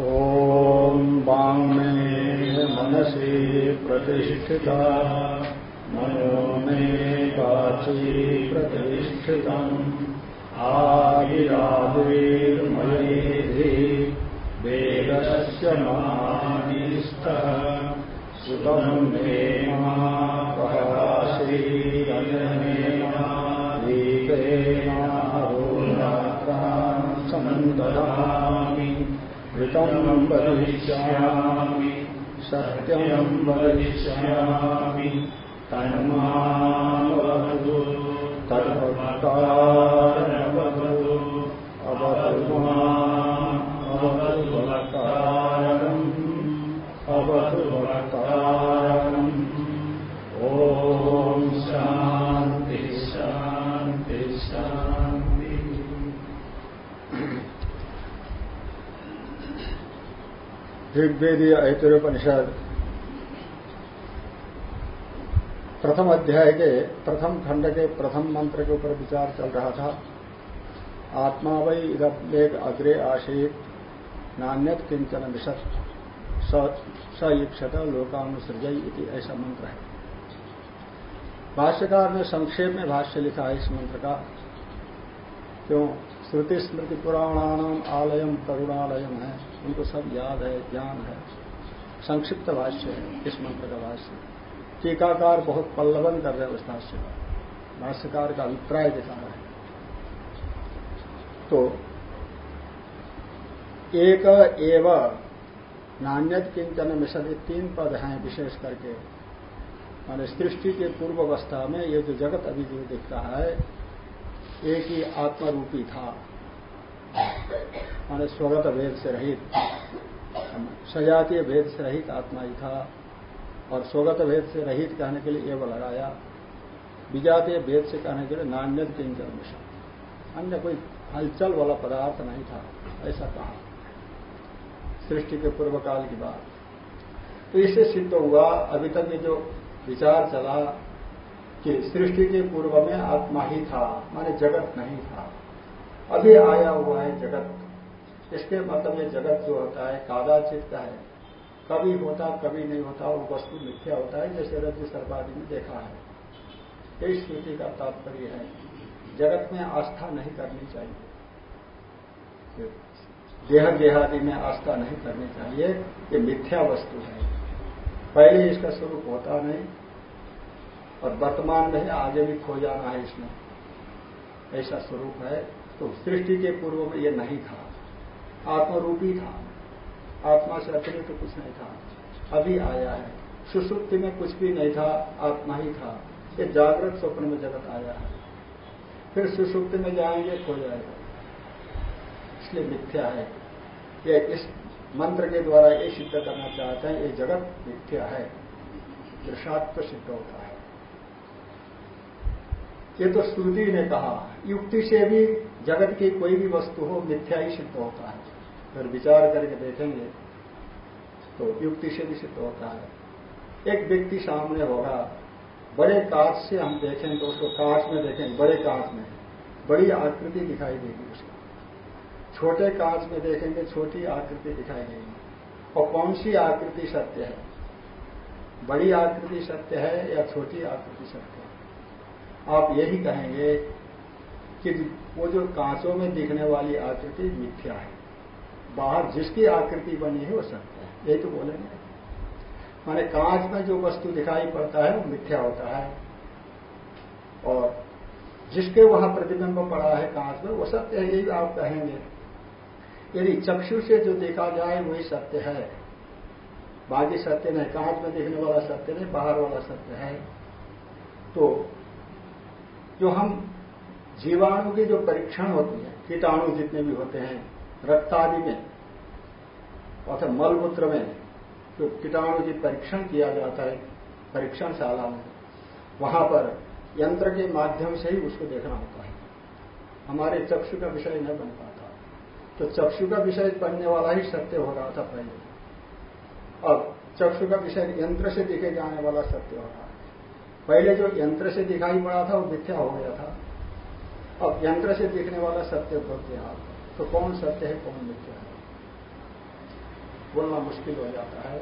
ॐ वाङ्मे मनसि प्रतिष्ठिता। मनो मे वाची प्रतिष्ठितम्। आविराविर्मयेधि वेदस्य महानिस्तः सुतम् मे महापहाशीरनेनादीपेनाहोरात्रान् सन्दधामि ऋतम् वदिष्यामि सत्यम् वदिष्यामि तन्मामवतु तद्भक्तारमवतु अवतु ऋग्वेदीय ऐतरोपनिषद प्रथम अध्याय के प्रथम खंड के प्रथम मंत्र के ऊपर विचार चल रहा था। आत्मा वै इदमेक अग्रे आशीत नान्यत किंचन विशत स ईक्षत लोकानुसृजय इति ऐसा मंत्र है। भाष्यकार ने संक्षेप में भाष्य लिखा है इस मंत्र का। क्यों? श्रुति स्मृति पुराणानाम आलयम करुणालयम है। उनको सब याद है, ज्ञान है। संक्षिप्त भाष्य है, इस मंत्र का भाष्य। टीकाकार बहुत पल्लवन कर रहे हैं उस भाष्य का। भाष्यकार का अभिप्राय दिखा रहे है। तो एक एव नान्यत किंचन मिशन ये तीन पद हैं विशेष करके। माने सृष्टि के पूर्व अवस्था में ये जो जगत अभी जो दिख रहा है, एक ही आत्मरूपी था। माने स्वगत भेद से रहित, सजातीय भेद से रहित आत्मा ही था। और स्वगत भेद से रहित कहने के लिए एवं लगाया, विजातीय भेद से कहने के लिए नान्यत किंचन मिशन अन्य कोई हलचल वाला पदार्थ नहीं था, ऐसा कहा। सृष्टि के पूर्व काल की बात। तो इससे सिद्ध हुआ, अभी तक ये जो विचार चला कि सृष्टि के पूर्व में आत्मा ही था, माने जगत नहीं था। अभी आया हुआ है जगत। इसके मतलब ये जगत जो होता है, कादाचित का है। कभी होता, कभी नहीं होता, वो वस्तु मिथ्या होता है, जैसे रज्जु सर्वादि में देखा है। यही स्थिति का तात्पर्य है। जगत में आस्था नहीं करनी चाहिए। देह देहादि में आस्था नहीं करनी चाहिए। ये मिथ्या वस्तु है। पहले इसका स्वरूप होता नहीं, और वर्तमान में आगे भी खो जाना है इसमें। ऐसा स्वरूप है। तो सृष्टि के पूर्व में ये नहीं था। आत्मरूपी था। आत्मा से अतिरिक्त तो कुछ नहीं था। अभी आया है। सुसुप्ति में कुछ भी नहीं था। आत्मा ही था। ये जागृत स्वप्न में जगत आया है। फिर सुसुप्ति में जाएँगे, खो जाएगा। इसलिए मिथ्या है। ये इस मंत्र के द्वारा ये सिद्ध करना चाहते हैं, ये जगत मिथ्या है। दृशात्व सिद्ध होता है। ये तो श्रुति ने कहा, युक्ति से भी जगत की कोई भी वस्तु हो, मिथ्या ही सिद्ध होता है। अगर विचार करके देखेंगे तो युक्ति से भी सिद्ध होता है। एक व्यक्ति सामने होगा, बड़े कांच से हम देखें तो उसको कांच में देखें, बड़े कांच में। बड़ी आकृति दिखाई देगी उसको। छोटे कांच में देखेंगे, छोटी आकृति दिखाई देगी। और कौन सी आकृति सत्य है? बड़ी आकृति सत्य है या छोटी आकृति सत्य आप यही कहेंगे कि वो जो कांचों में दिखने वाली आकृति मिथ्या है। बाहर जिसकी आकृति बनी है वो सत्य है। यही तो बोलेंगे। माने कांच में जो वस्तु दिखाई पड़ता है वो मिथ्या होता है। और जिसके वहाँ प्रतिबिंब पड़ा है कांच में वो सत्य है, यही आप कहेंगे। यदि चक्षु से जो देखा जाए वही सत्य है। बाकी सत्य नहीं, कांच में देखने वाला सत्य नहीं, बाहर वाला सत्य है। तो जो हम जीवाणु के जो परीक्षण होती है, कीटाणु जितने भी होते हैं रक्त आदि में, अर्थात मलमूत्र में, जो कीटाणु की परीक्षण किया जाता है परीक्षणशाला में, वहाँ पर यंत्र के माध्यम से ही उसको देखना होता है। हमारे चक्षु का विषय नहीं बन पाता। तो चक्षु का विषय बनने वाला ही सत्य हो रहा था पहले। अब चक्षु का विषय यंत्र से दिखे जाने वाला सत्य हो रहा पहले जो यंत्र से दिखाई पड़ा था, वो मिथ्या हो गया था। अब यंत्र से दिखने वाला सत्य हो गया तो कौन सत्य है, कौन मिथ्या है? बोलना मुश्किल हो जाता है।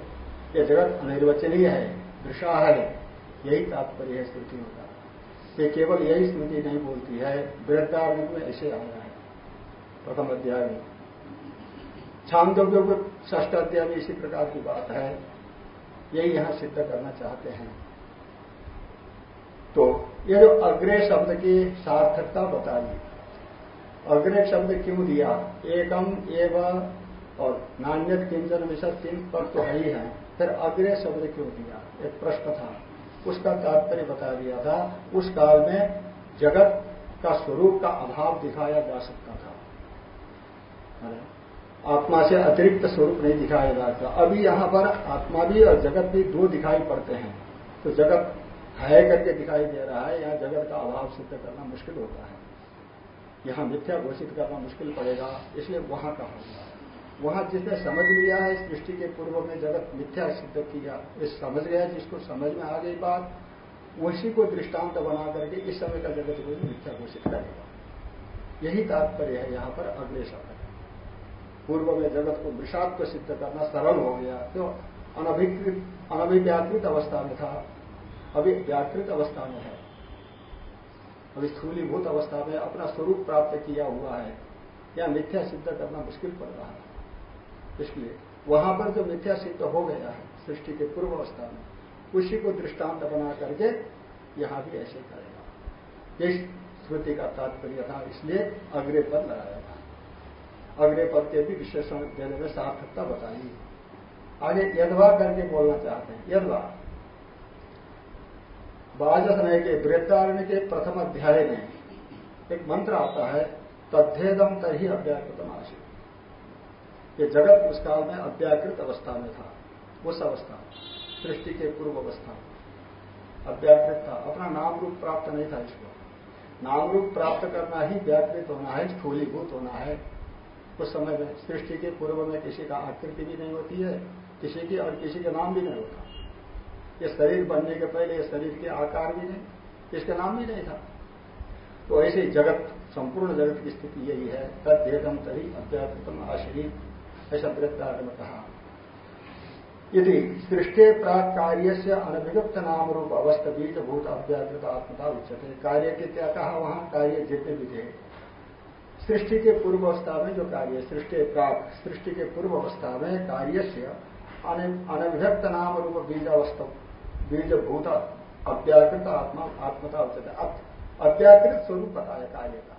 ये जगत अनिर्वचनीय है दृषा है। यही तात्पर्य है श्रुतियों का ये केवल यही स्मृति नहीं बोलती है। वृद्धारण में ऐसे आया है। प्रथम अध्याय में। छांदोग्य ष्ट अध्याय में इसी प्रकार की बात है। यही यहाँ सिद्ध करना चाहते हैं। तो ये जो अग्रे शब्द की सार्थकता बताई। अग्रे शब्द क्यों दिया? एकम, एवं, और नान्यत किंचन मिश्र तीन पद तो है ही है। फिर अग्रे शब्द क्यों दिया? एक प्रश्न था। उसका तात्पर्य बता दिया था। उस काल में जगत का स्वरूप का अभाव दिखाया जा सकता था। आत्मा से अतिरिक्त स्वरूप नहीं दिखाया जाता। अभी यहाँ पर आत्मा भी और जगत भी दो दिखाई पड़ते हैं। तो जगत है करके दिखाई दे रहा है यहाँ जगत का अभाव सिद्ध करना मुश्किल होता है। यहाँ मिथ्या घोषित करना मुश्किल पड़ेगा, इसलिए वहाँ का होगा। वहाँ जिसने समझ लिया है सृष्टि के पूर्व में जगत मिथ्या सिद्ध किया, इस समझ गया, जिसको समझ में आ गई बात, उसी को दृष्टांत बना करके इस समय का जगत को मिथ्या घोषित करेगा। यही तात्पर्य है यहाँ पर अगले शब्द पूर्व में जगत को विषाद को सिद्ध करना सरल हो गया तो अनभिकृत अनभिव्याकृत अवस्था में था। अभी व्याकृत अवस्था में है। अभी स्थूलीभूत अवस्था में अपना स्वरूप प्राप्त किया हुआ है। या मिथ्या सिद्ध करना मुश्किल पड़ रहा है। इसलिए वहाँ पर जो मिथ्या सिद्ध हो गया है, सृष्टि के पूर्व अवस्था में, उसी को दृष्टांत बना करके यहाँ भी ऐसे करेगा। इस श्रुति का तात्पर्य था, इसलिए अग्रे पद लगाया था। अग्रे पद के भी विशेषण देने में सार्थकता बताई। आगे यदवा करके बोलना चाहते हैं। यदवा। बाजसनय के वृद्धारण्य के प्रथम अध्याय में एक मंत्र आता है, तद्धेदम तही अव्याकृतम आशित ये जगत उस काल में अव्याकृत अवस्था में था, उस अवस्था, सृष्टि के पूर्व अवस्था। अव्याकृत था, अपना नाम रूप प्राप्त नहीं था इसको। नाम रूप प्राप्त करना ही व्याकृत होना है, स्थूलीभूत होना है। उस समय में सृष्टि के पूर्व में किसी का आकृति भी नहीं होती है, किसी की और किसी का नाम भी नहीं होता। ये शरीर बनने के पहले ये शरीर के आकार भी नहीं इसका नाम भी नहीं था। तो ऐसे ही जगत, संपूर्ण जगत की स्थिति यही है। तदेदम तरी अव्याकृतम आशरीर ऐसा वृत्तार्थ में कहा। यदि सृष्टि प्राक कार्य से अनभिव्यक्त नाम रूप अवस्थ बीज भूत अव्याकृत आत्मता उच्चते कार्य के क्या कहा वहाँ? कार्य जितने भी थे। सृष्टि के पूर्व अवस्था में जो कार्य, सृष्टि प्राक, सृष्टि के पूर्व अवस्था में कार्य से अनभिव्यक्त नाम रूप बीज अवस्था बीज भूत अव्याकृत आत्मा, आत्मता उच्चते अव्याकृत स्वरूप बताया कार्य का।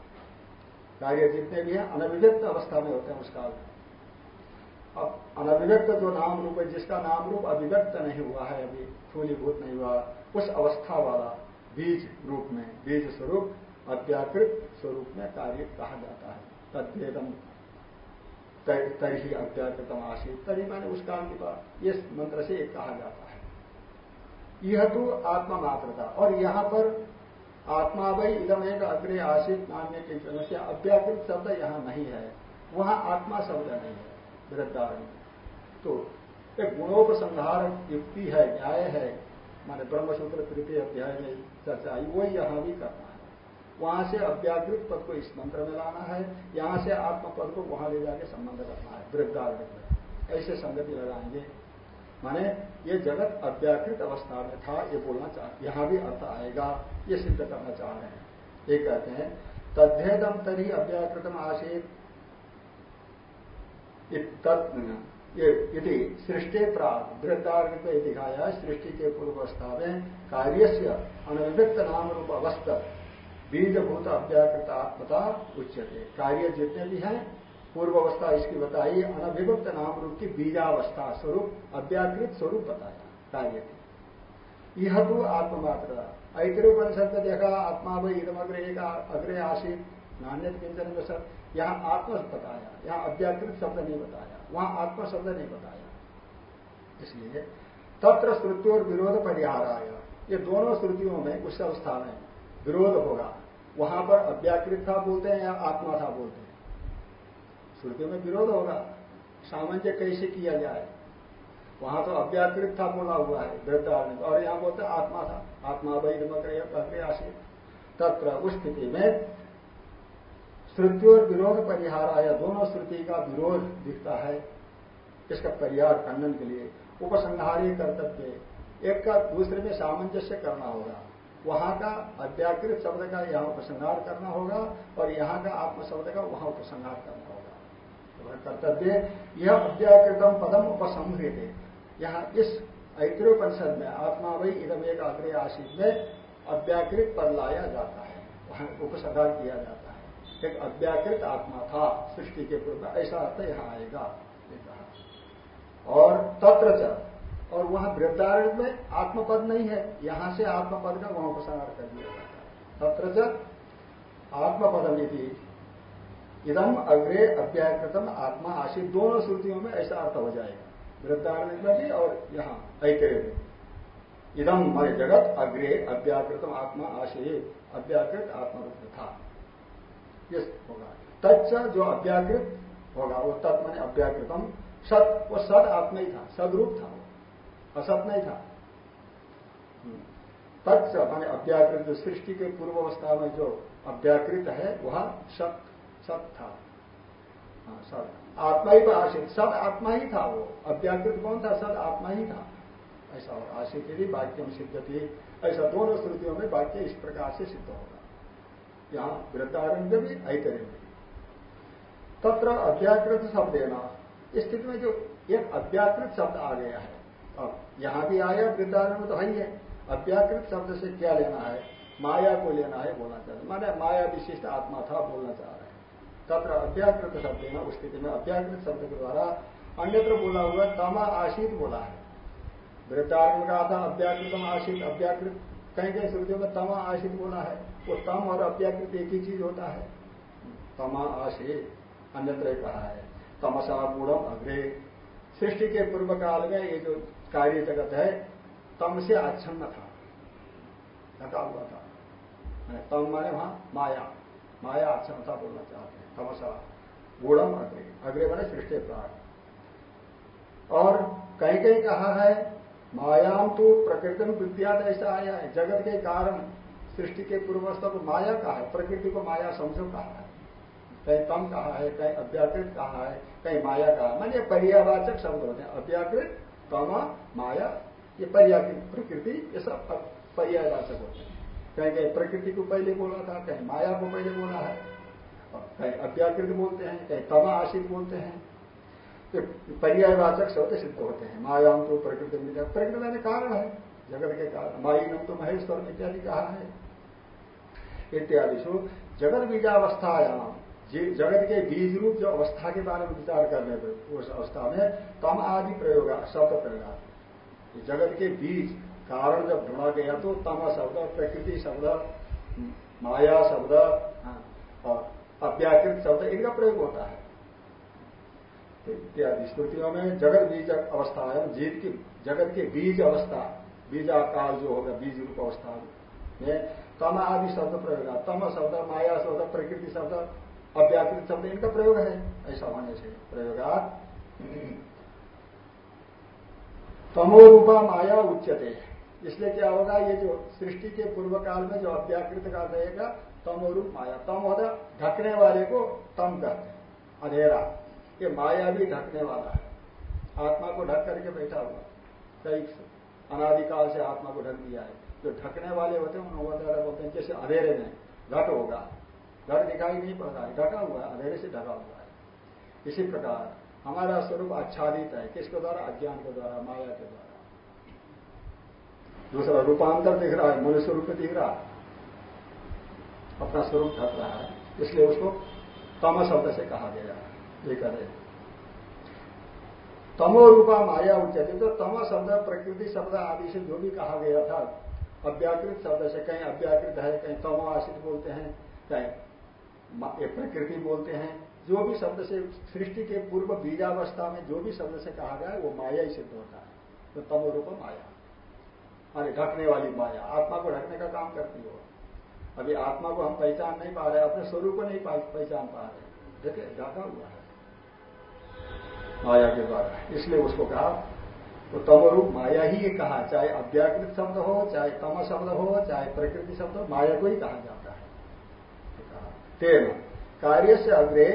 कार्य जितने भी हैं, अनभिव्यक्त अवस्था में होते हैं उस काल में। अब अनभिव्यक्त जो नाम रूप है, जिसका नाम रूप अभिव्यक्त नहीं हुआ है, अभी थूलीभूत नहीं हुआ, उस अवस्था वाला बीज रूप में, बीज स्वरूप, अत्याकृत स्वरूप में कार्य कहा जाता है। तद्वेदम तरी अत्याकृतम आशित तरी मैंने उस काल की बात। इस मंत्र से कहा जाता है। यह तो आत्मा मात्र था। और यहाँ पर आत्मा भाई इदम एक अग्रे आशित नान्य की समस्या अव्याकृत शब्द यहाँ नहीं है। वहाँ आत्मा शब्द नहीं है वृद्धारण तो एक गुणोपसंहार युक्ति है, न्याय है। माने ब्रह्मसूत्र तृतीय अध्याय में चर्चा आई, वही यहाँ भी करना है। वहाँ से अव्याकृत पद को इस मंत्र में लाना है। यहाँ से आत्म पद को वहाँ ले जाके संबंध करना है वृद्धारण ऐसे संगति लगाएँगे। माने ये जगत अव्याकृत अवस्था में था, ये बोलना चाह, यहाँ भी अर्थ आएगा, ये सिद्ध करना चाह रहे हैं। ये कहते हैं तद्धेदम तरी अव्याकृतम आशित यदि सृष्टि प्राग वृद्धार्ग को दिखाया सृष्टि के पूर्वस्था में कार्य से अनभिव्यक्त नाम रूप अवस्था, बीजभूत अव्याकृत आत्मता उच्चते कार्य जितने भी हैं पूर्व अवस्था इसकी बताई अनभिव्यक्त नाम रूप की बीजावस्था स्वरूप, अव्याकृत स्वरूप बताया, कार्य यह तो आत्ममात्र ऐतरोपनिषद में देखा, आत्मा भाई इधम अग्रे एक अग्रे आशित नान्य किंचन में सब यहाँ आत्मा बताया, यहाँ अव्याकृत शब्द नहीं बताया, वहाँ आत्मा शब्द नहीं बताया। इसलिए तत्र श्रुति और विरोध परिहार आया ये दोनों श्रुतियों में उस अवस्था में विरोध होगा। वहाँ पर अव्याकृत था बोलते हैं या आत्मा था बोलते हैं? श्रुतियों में विरोध होगा। सामान्य कैसे किया जाए? वहाँ तो अव्याकृत था, बोला हुआ है वृद्धारण और यहाँ बोलते आत्मा था। आत्मा वही नमक आशित तत्र उस स्थिति में श्रुति और विरोध परिहार आया। दोनों श्रुति का विरोध दिखता है। इसका परिहार खंडन के लिए उपसंहारी कर्तव्य एक का दूसरे में सामंजस्य करना होगा। वहाँ का अव्याकृत शब्द का यहाँ उपसंहार करना होगा और यहाँ का आत्म शब्द का वहाँ उपसंहार करना कर्तव्य यह अव्याकृतम पदम उपसंहृत। यहाँ इस ऐत्रोपनिषद में आत्मा वही इधम एक अग्रे आशीष में अव्याकृत पद लाया जाता है, वहाँ किया जाता है। एक अव्याकृत आत्मा था, सृष्टि के पूर्व ऐसा अर्थ यहाँ आएगा और तत्र और वहाँ वृद्धारण में आत्मपद नहीं है, यहाँ से आत्मपद का वहाँ उपसंहार कर दिया जाता है। तत्र आत्मपदम यदि इदम अग्रे अव्याकृतम आत्मा आशी दोनों श्रुतियों में ऐसा अर्थ हो जाएगा। वृद्धारण में भी और यहाँ ऐतरे में इदम मय जगत अग्रे अव्याकृतम आत्मा आशय अव्याकृत आत्मरूप था ये होगा। तत्व जो अव्याकृत होगा, वो तत्व मैंने अव्याकृतम सत, वो सद आत्मा ही था, सदरूप था वो। असत नहीं था। तत्व मैंने माने अव्याकृत सृष्टि के पूर्व अवस्था में जो अव्याकृत है, वह सत सत था। हाँ, सत आत्मा ही आशित सद आत्मा ही था वो। अव्याकृत कौन था? सद आत्मा ही था। ऐसा और आशित यदि वाक्य में सिद्ध थी। ऐसा दोनों श्रुतियों में वाक्य इस प्रकार से सिद्ध होगा। यहाँ वृद्धारण्य भी ऐतरण्य भी। तत्र अव्याकृत शब्द देना स्थिति में जो एक अव्याकृत शब्द आ गया है अब यहाँ भी आया वृद्धारण में तो है ही अव्याकृत शब्द से क्या लेना है? माया को लेना है बोलना चाहते माने माया विशिष्ट आत्मा था बोलना चाह तत्र अव्याकृत शब्द है उस स्थिति में अव्याकृत शब्द के द्वारा अन्यत्र बोला हुआ तमा आशित बोला है। वृद्धारण में कहा था अव्याकृतम आशित अव्याकृत कहीं कहीं श्रुतियों में तमा आशित बोला है। वो तम और अव्याकृत एक ही चीज़ होता है। तमा आशित, अन्यत्र कहा है। तमसा गुणम अग्रे। सृष्टि के पूर्व काल में ये जो कार्य जगत है, तम से आच्छन्न था। ढका हुआ था। तम माने वहाँ माया। माया आच्छन्नता बोलना चाहते हैं। तमसा गुणम अग्रे अग्रे माने सृष्टि प्राग और कहीं कहीं कहा है मायाम तो प्रकृति में विद्यात ऐसा आया है, जगत के कारण सृष्टि के पूर्वस्था को माया कहा है, प्रकृति को माया समझो कहा है। कहीं तम कहा है, कहीं अव्याकृत कहा है, कहीं माया कहा मान ये पर्यावाचक शब्द होते हैं अव्याकृत, तम, माया, ये पर्याकृत प्रकृति, ये सब पर्यावाचक होते हैं। कहीं कहीं प्रकृति को पहले बोला था, कहीं माया को पहले बोला है। कहीं अव्याकृत बोलते हैं कहीं तमा आशित बोलते हैं तो पर्यायवाचक शब्द सिद्ध होते हैं। मायाम तो प्रकृति में प्रकृति में कारण है जगत के कारण। माई नम तो महेश्वर इत्यादि कहा है। इत्यादि जगत बीजावस्थायाम जगत के बीज रूप जो अवस्था के बारे में विचार करने पर उस अवस्था में तम आदि प्रयोग शब्द प्रयोग। जगत के बीज कारण जब ढूंढा गया तो तम शब्द प्रकृति शब्द माया शब्द हाँ, और अव्याकृत शब्द इनका प्रयोग होता है। इत्यादि स्मृतियों में जगत बीज अवस्था है जीत की जगत के बीज अवस्था बीजाकार जो होगा, बीज रूप अवस्था में तम आदि शब्द प्रयोग तम शब्द, माया शब्द, प्रकृति शब्द, अव्याकृत शब्द इनका प्रयोग है। ऐसा होने से प्रयोगात तमो रूपा माया उच्चते इसलिए क्या होगा? ये जो सृष्टि के पूर्व काल में जो अव्याकृत का रहेगा तमो रूप माया। तम होता ढकने वाले को तम कहते हैं। अंधेरा। ये माया भी ढकने वाला है। आत्मा को ढक करके बैठा हुआ। कई अनादिकाल से आत्मा को ढक दिया है। जो ढकने वाले होते हैं उन्होंने बोलते हैं, जैसे अंधेरे में। घट होगा। घट दिखाई नहीं पड़ता है। ढका हुआ है। अंधेरे से ढका हुआ है। इसी प्रकार हमारा स्वरूप आच्छादित है। किसके द्वारा? अज्ञान के द्वारा, माया के द्वारा। दूसरा रूपांतर दिख रहा है मनुष्य रूप दिख रहा है। अपना स्वरूप ढक रहा है, इसलिए उसको तम शब्द से कहा गया ये करे तमो रूपा माया उच्चते तो तम शब्द, प्रकृति शब्द आदि से जो भी कहा गया था, अव्याकृत शब्द से कहीं अव्याकृत है, कहीं तमो आश्रित बोलते हैं कहीं प्रकृति बोलते हैं, जो भी शब्द से, सृष्टि के पूर्व बीजावस्था में जो भी शब्द से कहा गया है, वो माया ही सिद्ध होता है। तो तमो रूप माया अरे ढकने वाली माया, आत्मा को ढकने का काम करती हो। अभी आत्मा को हम पहचान नहीं पा रहे, अपने स्वरूप को नहीं पहचान पा रहे। देखे जाता हुआ है। माया के द्वारा। इसलिए उसको कहा तो तमरूप माया ही ये कहा, चाहे अव्याकृत शब्द हो, चाहे तम शब्द हो, चाहे प्रकृति शब्द हो, माया को ही कहा जाता है। तेन कार्य से अग्रे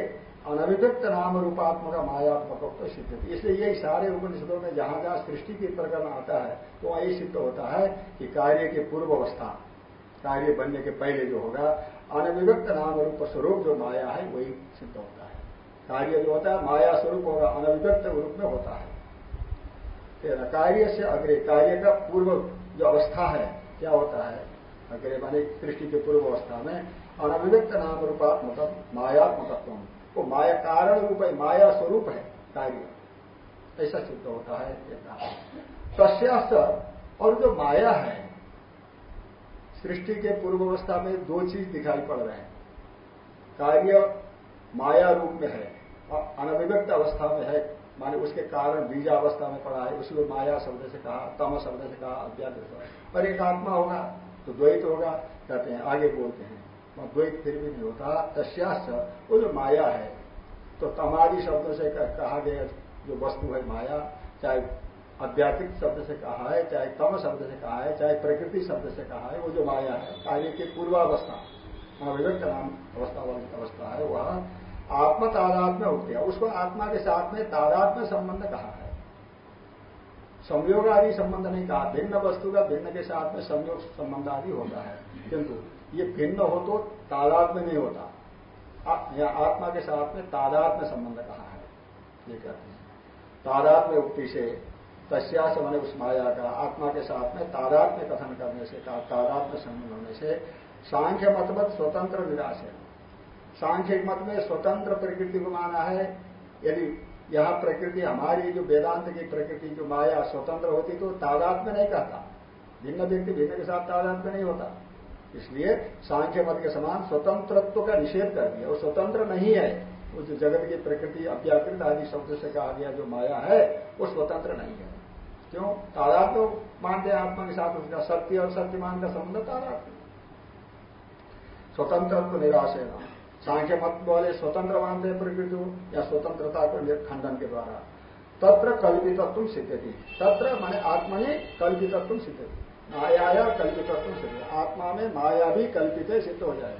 अनभिव्यक्त नाम रूपात्मक मायात्मक तो सिद्ध इसलिए यही सारे उपनिषदों में जहाँ जहाँ सृष्टि की प्रकरण आता है तो वहाँ सिद्ध होता है कि कार्य की पूर्व अवस्था कार्य बनने के पहले जो होगा अनभिव्यक्त नाम रूप स्वरूप जो माया है, वही सिद्ध होता है। कार्य जो होता है, माया स्वरूप होगा अनभिव्यक्त रूप में होता है। तेरा कार्य से अग्रे, कार्य का पूर्व जो अवस्था है, क्या होता है? अग्रे माने सृष्टि के पूर्व अवस्था में अनभिव्यक्त नाम रूपात्मक मायात्मकत्व वो माया कारण रूप है, माया स्वरूप है कार्य। ऐसा सिद्ध होता है तस्यास्त और जो माया है सृष्टि के पूर्व अवस्था में दो चीज़ दिखाई पड़ रहे हैं। कार्य माया रूप में है और अनभिव्यक्त अवस्था में है, माने उसके कारण बीजावस्था में पड़ा है उसको माया शब्द से कहा, तम शब्द से कहा, अज्ञात और एक आत्मा होगा तो द्वैत होगा, कहते हैं, आगे बोलते हैं। द्वैत फिर भी नहीं होता। तस्याश्च, वो जो माया है तो तमादि शब्द से कहा गया जो वस्तु है माया, चाहे अध्यात्मिक शब्द से कहा है, चाहे तम शब्द से कहा है, चाहे प्रकृति शब्द से कहा है, वो जो माया है, कार्य की पूर्वावस्था अविवेक नाम अवस्था वाली अवस्था है, वह आत्म तादात्म्य उठते है। उसको आत्मा के साथ में तादात्म्य संबंध कहा है। संयोग आदि संबंध नहीं कहा, भिन्न वस्तु का भिन्न के साथ में संयोग संबंध आदि होता है। किंतु ये भिन्न हो तो तादाद में नहीं होता। या आत्मा के साथ में तादात्म्य संबंध कहा है। ये कहते हैं। तादाद में उक्ति से तस्यास मैंने उस माया का, आत्मा के साथ में तादात्म्य कथन करने से तादाद में संबंध होने से सांख्य मतमत स्वतंत्र निराश है। सांख्य मत में स्वतंत्र प्रकृति को माना है। यदि यह प्रकृति हमारी जो वेदांत की प्रकृति, जो माया स्वतंत्र होती तो तादाद में नहीं कहता। भिन्न व्यक्ति भिन्न के साथ तादात्म्य नहीं होता। इसलिए सांख्य मत के समान स्वतंत्रत्व का निषेध कर दिया। वो स्वतंत्र नहीं है। जो जगत की प्रकृति, अव्याकृत आदि शब्द से कहा गया जो माया है, वो स्वतंत्र नहीं है। क्यों? तादाद तो मानते हैं आत्मा के साथ उसका सत्य और सत्यमान का संबंध तादाद स्वतंत्रत्व निराश है ना सांख्य मत वाले स्वतंत्र मानते हैं प्रकृति या स्वतंत्रता को खंडन के द्वारा। तत्र कल्पितत्व सिद्ध थी तत्र माने आत्मा ही कल्पितत्व सिद्ध थी माया कल्पितत्व सिद्ध आत्मा में माया भी कल्पित सिद्ध हो जाए।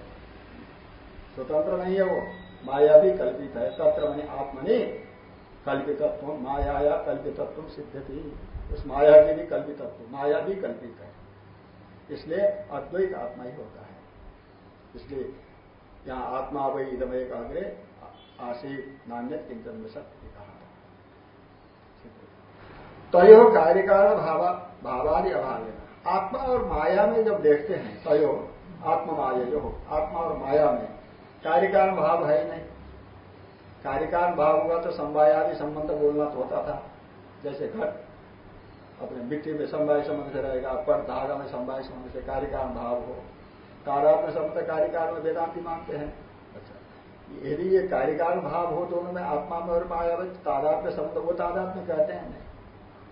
स्वतंत्र नहीं है वो, माया भी कल्पित है। तत्र मैंने आत्मनि कल्पितत्व माया कल्पितत्व थी उस माया के भी कल्पितत्व माया भी कल्पित है। इसलिए अद्वैत आत्मा ही होता है। इसलिए यहाँ आत्मा वही इदम एक अग्रे आशी नान्य, किंचन सत्य कहा तय कार्यकाल भावादि अभाव। आत्मा और माया में जब देखते हैं, तयो, आत्मा माया जो हो, आत्मा और माया में कार्यकारण भाव है नहीं। कार्यकारण भाव हुआ तो संवायादि संबंध बोलना तो होता था। जैसे घट अपने मिट्टी में संवाय संबंध से रहेगा पर धागा में संवाय संबंध से कार्यकारण भाव हो। तारात्म संबंध कार्यकाल में वेदांति मानते हैं। अच्छा यदि ये कार्यकारण भाव हो दोनों में आत्मा में और माया में तादात्म्य संबंध वो तादात्म्य कहते हैं।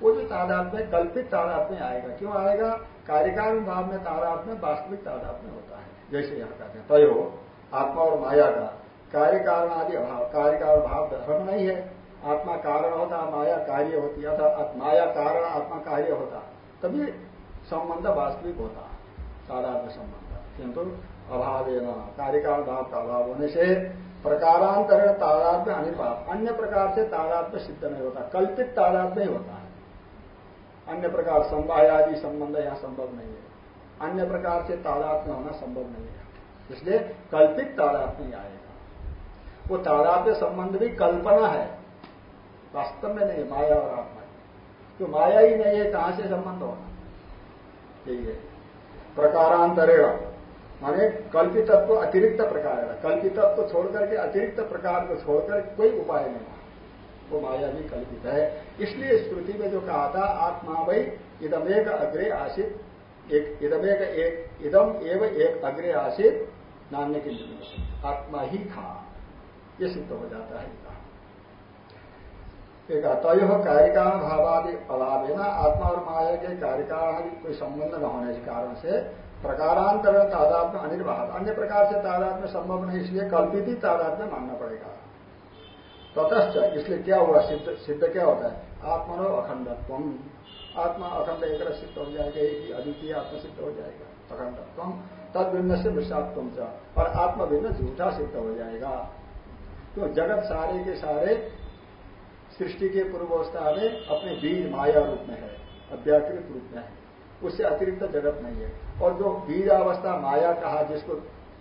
वो जो तादाद में, कल्पित तादाद में आएगा, क्यों आएगा? कार्यकाल भाव में तादाद में वास्तविक तादाद में होता है, जैसे यहाँ कहते हैं। तय, आत्मा और माया का कार्यकारण आदि अभाव कार्यकाल भाव धर्म नहीं है। आत्मा कारण होता, माया कार्य होती अथा माया कारण, आत्मा कार्य होता, तभी संबंध वास्तविक होता में संबंध। किंतु अभाव कार्यकाल भाव का अभाव होने से प्रकारांतरण में अनिर्भाव अन्य प्रकार से तादाद में सिद्ध नहीं होता, कल्पित तादाद में ही होता है। अन्य प्रकार संवाय आदि संबंध यहाँ संभव नहीं है। अन्य प्रकार से तादात्म्य होना संभव नहीं है। इसलिए कल्पित तादात्म्य आएगा। वो तादात्म्य संबंध भी कल्पना है। वास्तव में नहीं, माया और आत्मा। तो माया ही नहीं है, कहाँ से संबंध होना यही है। प्रकारांतरेण। माने कल्पितत्व अतिरिक्त प्रकार है। कल्पितत्व छोड़कर के अतिरिक्त प्रकार को छोड़कर कोई उपाय नहीं वो माया भी कल्पित है। इसलिए स्मृति में जो कहा था, आत्मा वही इदमेक अग्रे आशित एक इदमेक एक, इदम एव एक अग्रे आशित नान्य के लिए आत्मा ही था ये सिद्ध हो जाता है। एक तय कार्यकारण भावादि अभाव है ना आत्मा और माया के कार्यकारण कोई संबंध न होने के कारण से प्रकारांतर तादाद में अनिर्वाह, अन्य प्रकार से तादाद में संभव नहीं, इसलिए कल्पित ही तादाद में मानना पड़ेगा। ततश्च, इसलिए क्या हुआ? सिद्ध सिद्ध क्या होता है? आत्मनो अखंडत्व। आत्मा अखंड एक सिद्ध हो जाएगा, एक अद्वितीय आत्मा सिद्ध हो जाएगा, अखंडत्व। तद भिन्न से विषात्व और आत्मा भिन्न झूठा सिद्ध हो जाएगा। तो जगत सारे के सारे सृष्टि के पूर्वावस्था में अपने बीज माया रूप में है, अव्याकृत रूप में है। उससे अतिरिक्त जगत नहीं है। और जो बीज अवस्था माया कहा, जिसको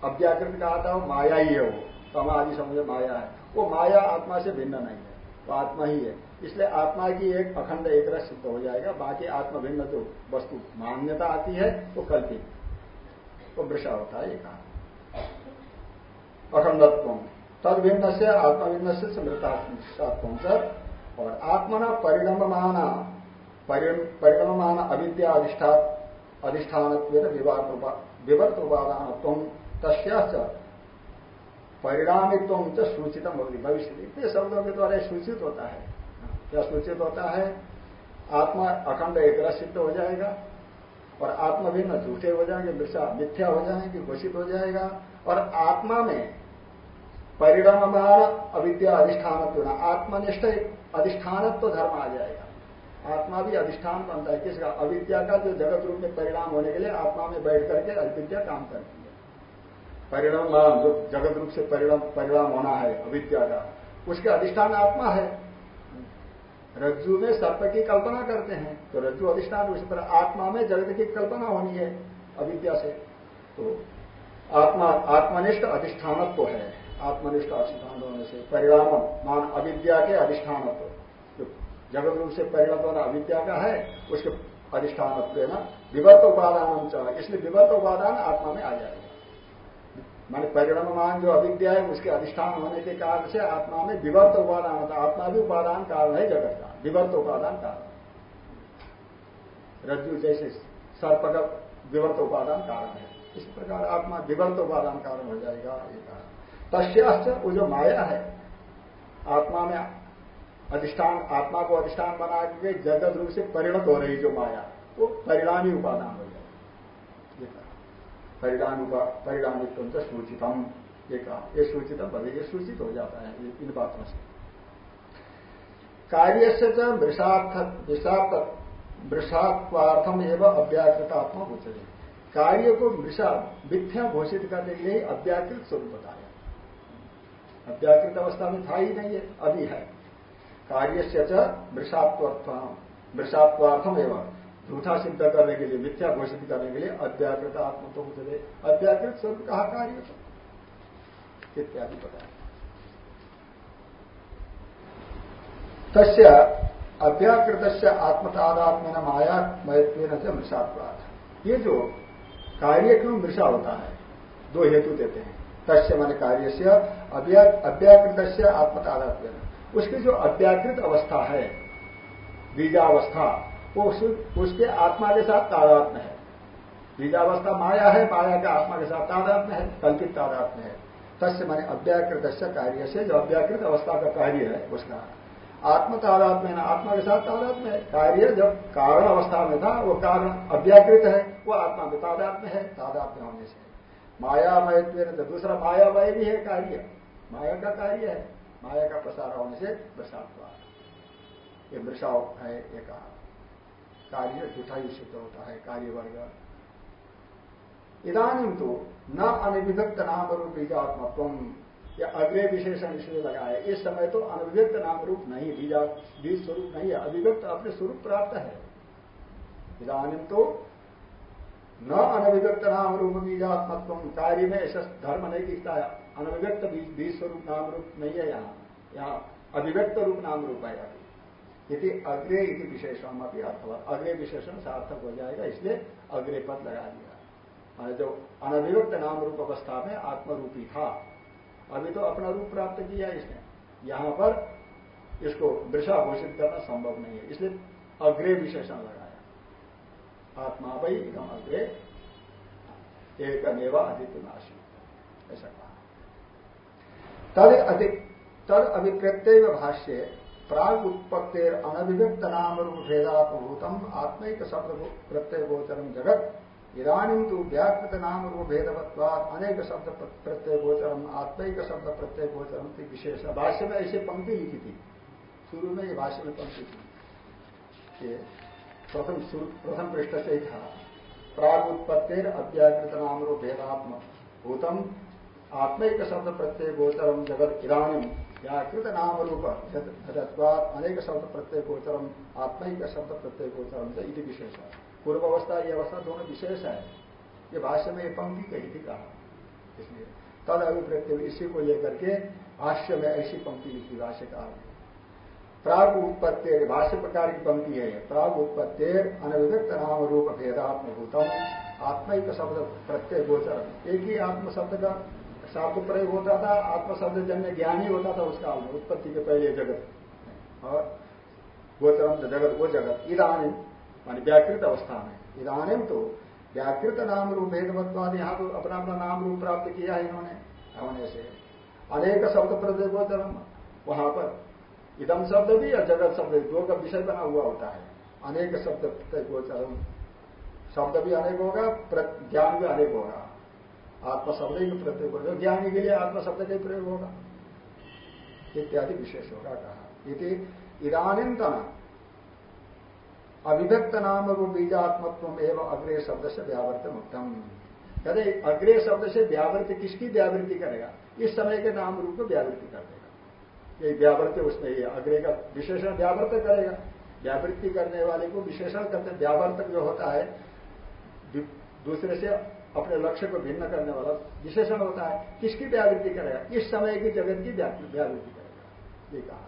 अव्याकृत कहा था, वो माया ही है वो। तम आदि समझ माया है। वो माया आत्मा से भिन्न नहीं है। वो आत्मा ही है। इसलिए आत्मा की एक अखंड एक रस सिद्ध हो जाएगा। बाकी आत्मा भिन्न जो वस्तु मान्यता आती है, वो कल्पित। वो वृषा होता है, ये कहा। अखंडत्व तद भिन्न से आत्मा भिन्न से समृतात्म और आत्मना परिणममाना परिणममान अविद्या अधिष्ठान विवर्त उपादान तस्याच परिणामित्व च सूचितम भविष्य इतने शब्दों के द्वारा सूचित होता है। क्या सूचित होता है? आत्मा अखंड एक सिद्ध हो जाएगा और आत्मा भिन्न झूठे हो जाएँगे, मिथ्या हो जाएँगे, घोषित हो जाएगा और आत्मा में परिणाममान अविद्या अधिष्ठान आत्मनिष्ठ अधिष्ठानत्व धर्म आ जाएगा। आत्मा भी अधिष्ठान बनता है। किसका? अविद्या का जो जगत रूप में परिणाम होने के लिए आत्मा में बैठ करके अविद्या काम करती है। परिणाम जो जगत रूप से परिणाम परिणाम होना है, अविद्या का, उसके अधिष्ठान आत्मा है। रज्जु में सर्प की कल्पना करते हैं तो रज्जु अधिष्ठान उसी तरह आत्मा में जगत की कल्पना होनी है अविद्या से। तो आत्मा, आत्मनिष्ठ अधिष्ठानत्व है। आत्मनिष्ठ अधिष्ठान होने से परिणाम मान अविद्या के अधिष्ठानत्व। जो जगत रूप से परिणत होना अविद्या का है, उसके अधिष्ठानत्व है ना, विवर्त उपादान इसलिए विवर्त उपादान आत्मा में आ जाएगा। माने परिणाममान जो अविद्या है, उसके अधिष्ठान होने के कारण से आत्मा में विवर्त उपादान होता आत्मा भी उपादान कारण है जगत का, विवर्त उपादान कारण। रज्जु जैसे सर्प विवर्त उपादान कारण है। इस प्रकार आत्मा विवर्त उपादान कारण हो जाएगा, ये कारण। तस्याश्च वो जो माया है, आत्मा में अधिष्ठान, आत्मा को अधिष्ठान बना के जगत रूप से परिणत हो रही जो माया, वो परिणामी उपादान हो परिणाम परिणामित्व सूचितम, ये कहा। ये सूचितम भले ये सूचित हो जाता है, इन बातों से। कार्य से वृषात्वार्थम एवं अव्याकृतात्मा उचले कार्य को मृषा, मिथ्या घोषित करने लिए अव्याकृत स्वरूप बताया अव्याकृत अवस्था में था ही नहीं है, अभी है। कार्य से वृषात्वार्थम एवं झूठा सिद्ध करने के लिए, मिथ्या घोषित करने के लिए अव्याकृत आत्म तो उचले अव्याकृत स्वरूप कहा कार्य इत्यादि बताया तस्य अव्याकृत आत्मतादात्म माया मयत्व से मृषात्वाद ये जो कार्य क्यों मृषा होता है, दो हेतु देते हैं। तस्य मान कार्य से अव्याकृत आत्मतादात्म उसकी जो अव्याकृत अवस्था है, बीजावस्था, वो उसके आत्मा के साथ तादात्म है। बीजावस्था माया है, माया के आत्मा के साथ तादात्म है, कल्पित तादात्म है। तस्य माने अव्याकृत कार्य से जो अव्याकृत अवस्था का कार्य है, उसका। आत्म तादात्म है आत्मा के साथ तादात्म है। कार्य जब कारण अवस्था में था, वो कारण अव्याकृत है, वो आत्मा में तादात्म है, तादात्म्य होने से। मायामय तो दूसरा मायामय भी है कार्य। माया का कार्य है। माया का प्रसार होने से प्रसाद ये वृषाव है ये कहा। कार्य झूठा ही सिद्ध होता है, कार्य वर्ग। इधानी तो न अनिविभक्त नाम रूप बीजात्मत्व, या अग्रे विशेषण इसलिए लगा है। इस समय तो अनभिव्यक्त नाम रूप नहीं, बीजा बीज स्वरूप नहीं है। अभिव्यक्त अपने स्वरूप प्राप्त है। इधानी तो न अनभिव्यक्त नाम रूप बीजात्मत्व कार्य में ऐसा धर्म नहीं दिखता है। अनभिव्यक्त बीज स्वरूप नाम रूप नहीं है यहाँ। यहाँ अभिव्यक्त रूप नाम रूप है अभी यदि अग्रे इति विशेषण अभी अथवा अग्रे विशेषण सार्थक हो जाएगा, इसलिए अग्रे पद लगा दिया। माना जो अनभिव्यक्त नाम रूप अवस्था में आत्मरूपी था, अभी तो अपना रूप प्राप्त किया इसने। यहाँ पर इसको वृषा घोषित करना संभव नहीं है। इसलिए अग्रे विशेषण लगाया आत्मा एकदम अग्रे एक अनेवा आदित्य नाशी ऐसा कहा। तद अधिक तद अभिकृत्य भाष्य प्राग उत्पत्तिर अनभिव्यक्त नाम रूप भेदात्मभूतम आत्मिक शब्द प्रत्यय गोचरम जगत। इधानी तो व्याकृत नाम रूप भेदवत्वाद अनेक शब्द प्रत्यय गोचरम आत्मिक शब्द प्रत्यय गोचरम की विशेष। भाष्य में ऐसे पंक्ति लिखी थी शुरू में ये भाष्य में पंक्ति थी प्रथम प्रथम पृष्ठ से ही था प्राग उत्पत्तिर अव्याकृत नाम रूप भेदात्म भूतम आत्मिक शब्द प्रत्यय गोचरम जगत इरानी व्याकृत नाम रूप घटत्वाद अनेक शब्द प्रत्यय गोचरम आत्मिक शब्द प्रत्यय गोचरम इति विशेष। है पूर्व अवस्था ये अवस्था दोनों विशेष है। ये भाष्य में ये पंक्ति कही थी कहा। इसलिए तद अभिप्रत्य इसी को लेकर के भाष्य में ऐसी पंक्ति लिखी, भाष्यकार ने। प्राग उत्पत्ति भाष्य प्रकार की पंक्ति है प्राग उत्पत्ति अनविभक्त नाम रूप भेदात्मभूतम। आत्मिक शब्द प्रत्यय गोचर एक ही आत्म शब्द का शब्द प्रयोग होता था आत्म शब्द जन्य ज्ञान ही होता था उस काल में उत्पत्ति के पहले जगत। और गोचरम तो जगत, वो जगत। इधानी मानी व्याकृत अवस्था में। इधानीम तो व्याकृत नाम रूप भेदवत्वाद यहाँ तो अपना अपना नाम रूप प्राप्त किया है इन्होंने। होने से अनेक शब्द प्रत्यय गोचरम। वहाँ पर इदम शब्द भी या जगत शब्द भी, दो का विषय बना हुआ होता है। अनेक शब्द गोचरम शब्द भी अनेक होगा ज्ञान भी अनेक होगा। आत्म शब्द ही प्रत्येक होगा। ज्ञानी के लिए आत्म शब्द का प्रयोग होगा। इत्यादि विशेष होगा कहा। इति इदानीतन अभिव्यक्त नाम रूप बीजात्मत्व एवं अग्रे शब्द से व्यावर्त मुक्तम कहते अग्रे शब्द से व्यावृत्ति किसकी व्यावृत्ति करेगा? इस समय के नाम रूप को व्यावृत्ति कर देगा ये व्यावृत्ति उसमें ही अग्रे का विशेषण व्यावर्त करेगा। व्यावृत्ति करने वाले को विशेषण करते व्यावर्तक जो होता है दूसरे से अपने लक्ष्य को भिन्न करने वाला विशेषण होता है। किसकी व्यावृत्ति करेगा? इस समय की जगत की व्यावृत्ति करेगा। ये कहा।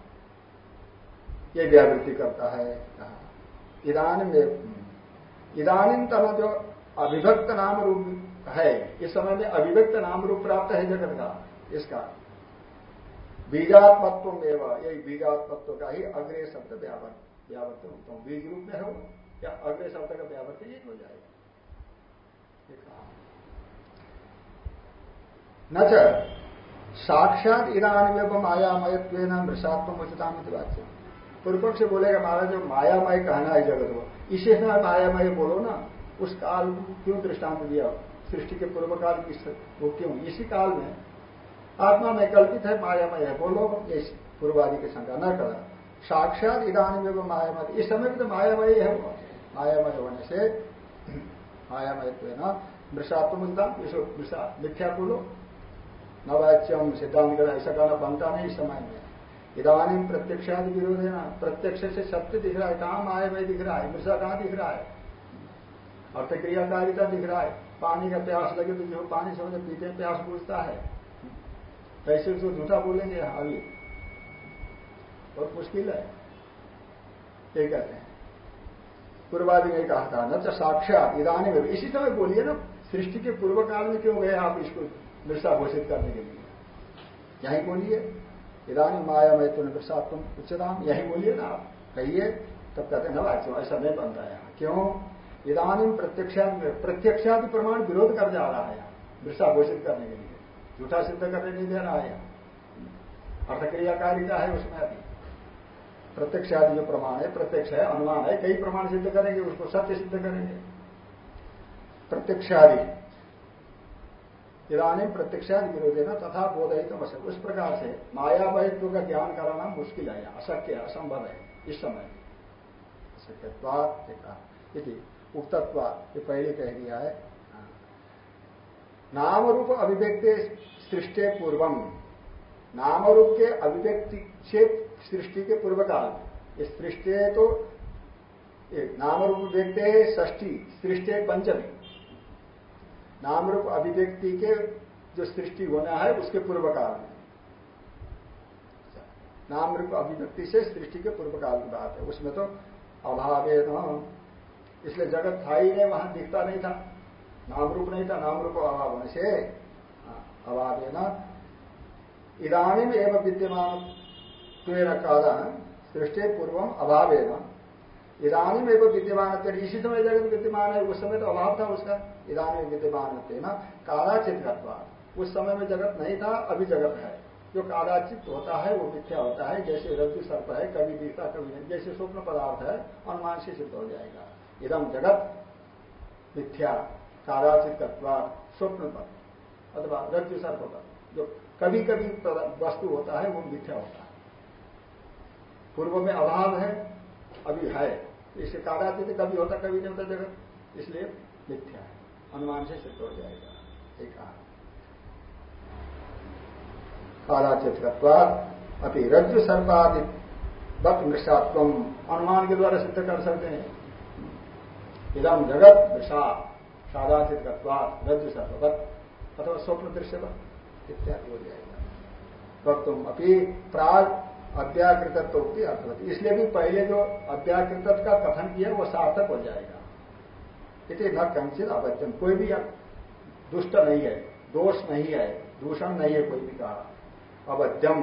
ये व्यावृत्ति करता है, कहा। इदानीम तम जो अभिभक्त नाम रूप है, इस समय में अभिव्यक्त नाम रूप प्राप्त है जगत का, इसका। बीजात्मत्व एवं यही बीजात्मत्व का ही अग्रे शब्द व्यावर्त व्यावर्त हूँ बीज रूप में हो या अग्रे शब्द का व्यावर्त ही हो जाएगा। न साक्षात इरान मायामयत्व मृषात्म उचिताम वाच्य पूर्व पक्ष बोलेगा, महाराज, जो मायामय कहना है जगत को, इसे समय मायामय बोलो ना, उस काल क्यों दृष्टांत दिया? सृष्टि के पूर्व काल की वो क्यों? इसी काल में आत्मा में कल्पित है मायामय है। बोलो ये पूर्वादि की शंका न कर। साक्षात इधानी में मायामय इस समय भी तो मायामय है वो। मायामय होने से, मायामय तो है ना। मृषात्म मृषा, मिथ्या बोलो। नवाच्यम सिद्धांत कर, ऐसा कहना बनता नहीं इस समय में। इधानी प्रत्यक्षादि विरोध है ना, प्रत्यक्ष से सत्य दिख रहा है, कहाँ मायामय दिख रहा है, मृषा कहाँ दिख रहा है? अर्थक्रियाकारिता दिख रहा है। पानी का प्यास लगे तो जो पानी समझ पीते प्यास पूछता है। कैसे उसको झूठा बोलेंगे अभी बहुत मुश्किल है। ये कहते हैं। पूर्वादि ने कहा था, न तो साक्षात इधानी में इसी समय बोलिए ना, सृष्टि के पूर्व काल में क्यों गए आप इसको मृषा घोषित करने के लिए? यही बोलिए इधानी माया में तुम मृषा तुम उच्चताम यही बोलिए ना आप, कहिए, तब कहते हैं, ना ऐसा नहीं बनता है क्यों? इधानी प्रत्यक्षाद प्रत्यक्षादि प्रमाण विरोध कर जा रहा है मृषा घोषित करने के लिए। झूठा सिद्ध करने नहीं दे रहा है। अर्थक्रियाकारिता है उसमें अभी। प्रत्यक्ष आदि जो प्रमाण है, प्रत्यक्ष है, अनुमान है, कई प्रमाण सिद्ध करेंगे, उसको सत्य सिद्ध करेंगे। प्रत्यक्षादि। इधानी प्रत्यक्षादि विरोधी ना तथा बोधित तो उस प्रकार से मायावहित्व का ज्ञान कराना मुश्किल है अशक्य है, असंभव है, इस समय। अशक्यवाद उक्तत्वा ये पहले कह दिया है। नाम रूप अभिव्यक्ति सृष्टि पूर्वम। नाम रूप के अभिव्यक्ति से सृष्टि के पूर्व काल ये सृष्टि तो नाम रूप व्यक्ति ष्टी सृष्टि पंचमी। नाम रूप अभिव्यक्ति के जो सृष्टि होना है, उसके पूर्व काल में नाम रूप अभिव्यक्ति से सृष्टि के पूर्व काल की बात है। उसमें तो अभाव है। इसलिए जगत था ही नहीं, वहाँ दिखता नहीं था। नाम रूप नहीं था नाम रूप अभाव होने से अभाव है ना इधानी में एवं विद्यमान काला सृष्टि पूर्वम अभाव है ना इधानी में एवं विद्यमान इसी समय जगत विद्यमान है उस समय तो अभाव था उसका? इधानी विद्यमान ना कालाचित उस समय में जगत नहीं था, अभी जगत है। जो कालाचित होता है, वो मिथ्या होता है, जैसे रज्जु सर्प है, कभी दिखता, कभी नहीं। जैसे स्वप्न पदार्थ है अनुमान से सिद्ध हो जाएगा। इधम जगत मिथ्या। कादाचित स्वप्न पर, अथवा रज्जु सर्प पर, जो कभी कभी वस्तु होता है, वो मिथ्या होता है। पूर्व में अभाव है, अभी है। इसे कादाचित कभी होता, कभी नहीं होता, जगत। इसलिए मिथ्या है। अनुमान से सिद्ध हो जाएगा, एक कहा। कालाचित अभी रज्जु सर्पादि बत मृषात्व अनुमान के द्वारा सिद्ध कर सकते हैं। इधम जगत मृषा सादाचित रज्जु सर्पवत अथवा स्वप्न दृश्य इत्यादि हो जाएगा। तुम अभी प्राग अव्याकृतत्व होती अर्थवती। इसलिए भी पहले जो अव्याकृत का कथन किया, वो सार्थक हो जाएगा। इति न कंचित अवध्यम कोई भी दुष्ट नहीं है, दोष नहीं है, दूषण नहीं है कोई भी कहा अवध्यम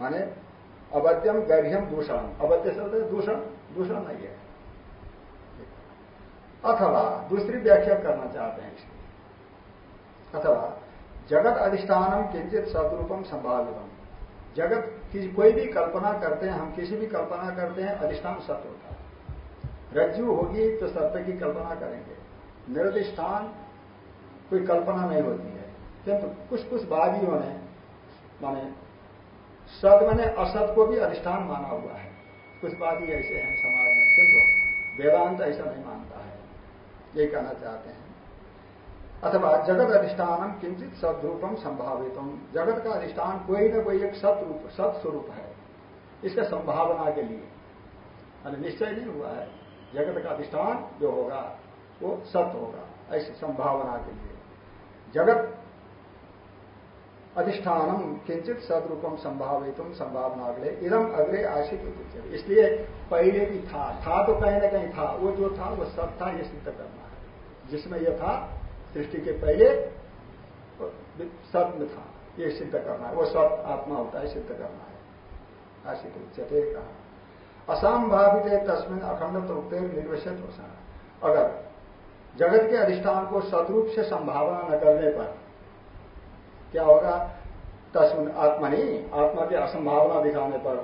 माने अवध्यम गर्भ्यम दूषण अवध्य शब्द दूषण दूषण नहीं है। अथवा दूसरी व्याख्या करना चाहते हैं। अथवा, जगत अधिष्ठानम किंचित सदरूपम संभावितम। जगत की कोई भी कल्पना करते हैं, हम किसी भी कल्पना करते हैं, अधिष्ठान सत्य होता है। रज्जु होगी तो सत्य की कल्पना करेंगे। निर्दिष्ठान कोई कल्पना नहीं होती है। किंतु कुछ कुछ वादियों ने, माने सत मैंने असत को भी अधिष्ठान माना हुआ है। कुछ वादी ऐसे हैं समाज में, किंतु वेदांत ऐसा नहीं मानता। है ये कहना चाहते हैं। अथवा जगत अधिष्ठान किंचित सदरूपम संभावितम। जगत का अधिष्ठान कोई ना कोई एक सतरूप सत्स्वरूप है इसका संभावना के लिए। अरे निश्चय नहीं हुआ है। जगत का अधिष्ठान जो होगा, वो सत्य होगा, ऐसी संभावना के लिए। जगत अधिष्ठानम किंचित सदरूपम संभावितम संभावना अगले इदम अग्रे आशित इसलिए पहले भी था था तो कहीं ना कहीं था। वो जो था, वो सब था, ये सिद्ध करना जिसमें यह था, सृष्टि के पहले सत्य था, ये सिद्ध करना है। वो सत आत्मा होता है, सिद्ध करना है। आशित उच्चते कहा असंभावित है तस्मिन अखंड तो निर्वसित हो अगर जगत के अधिष्ठान को सदरूप से संभावना न करने पर क्या होगा? तस्मिन आत्मा नहीं, आत्मा की असंभावना दिखाने पर,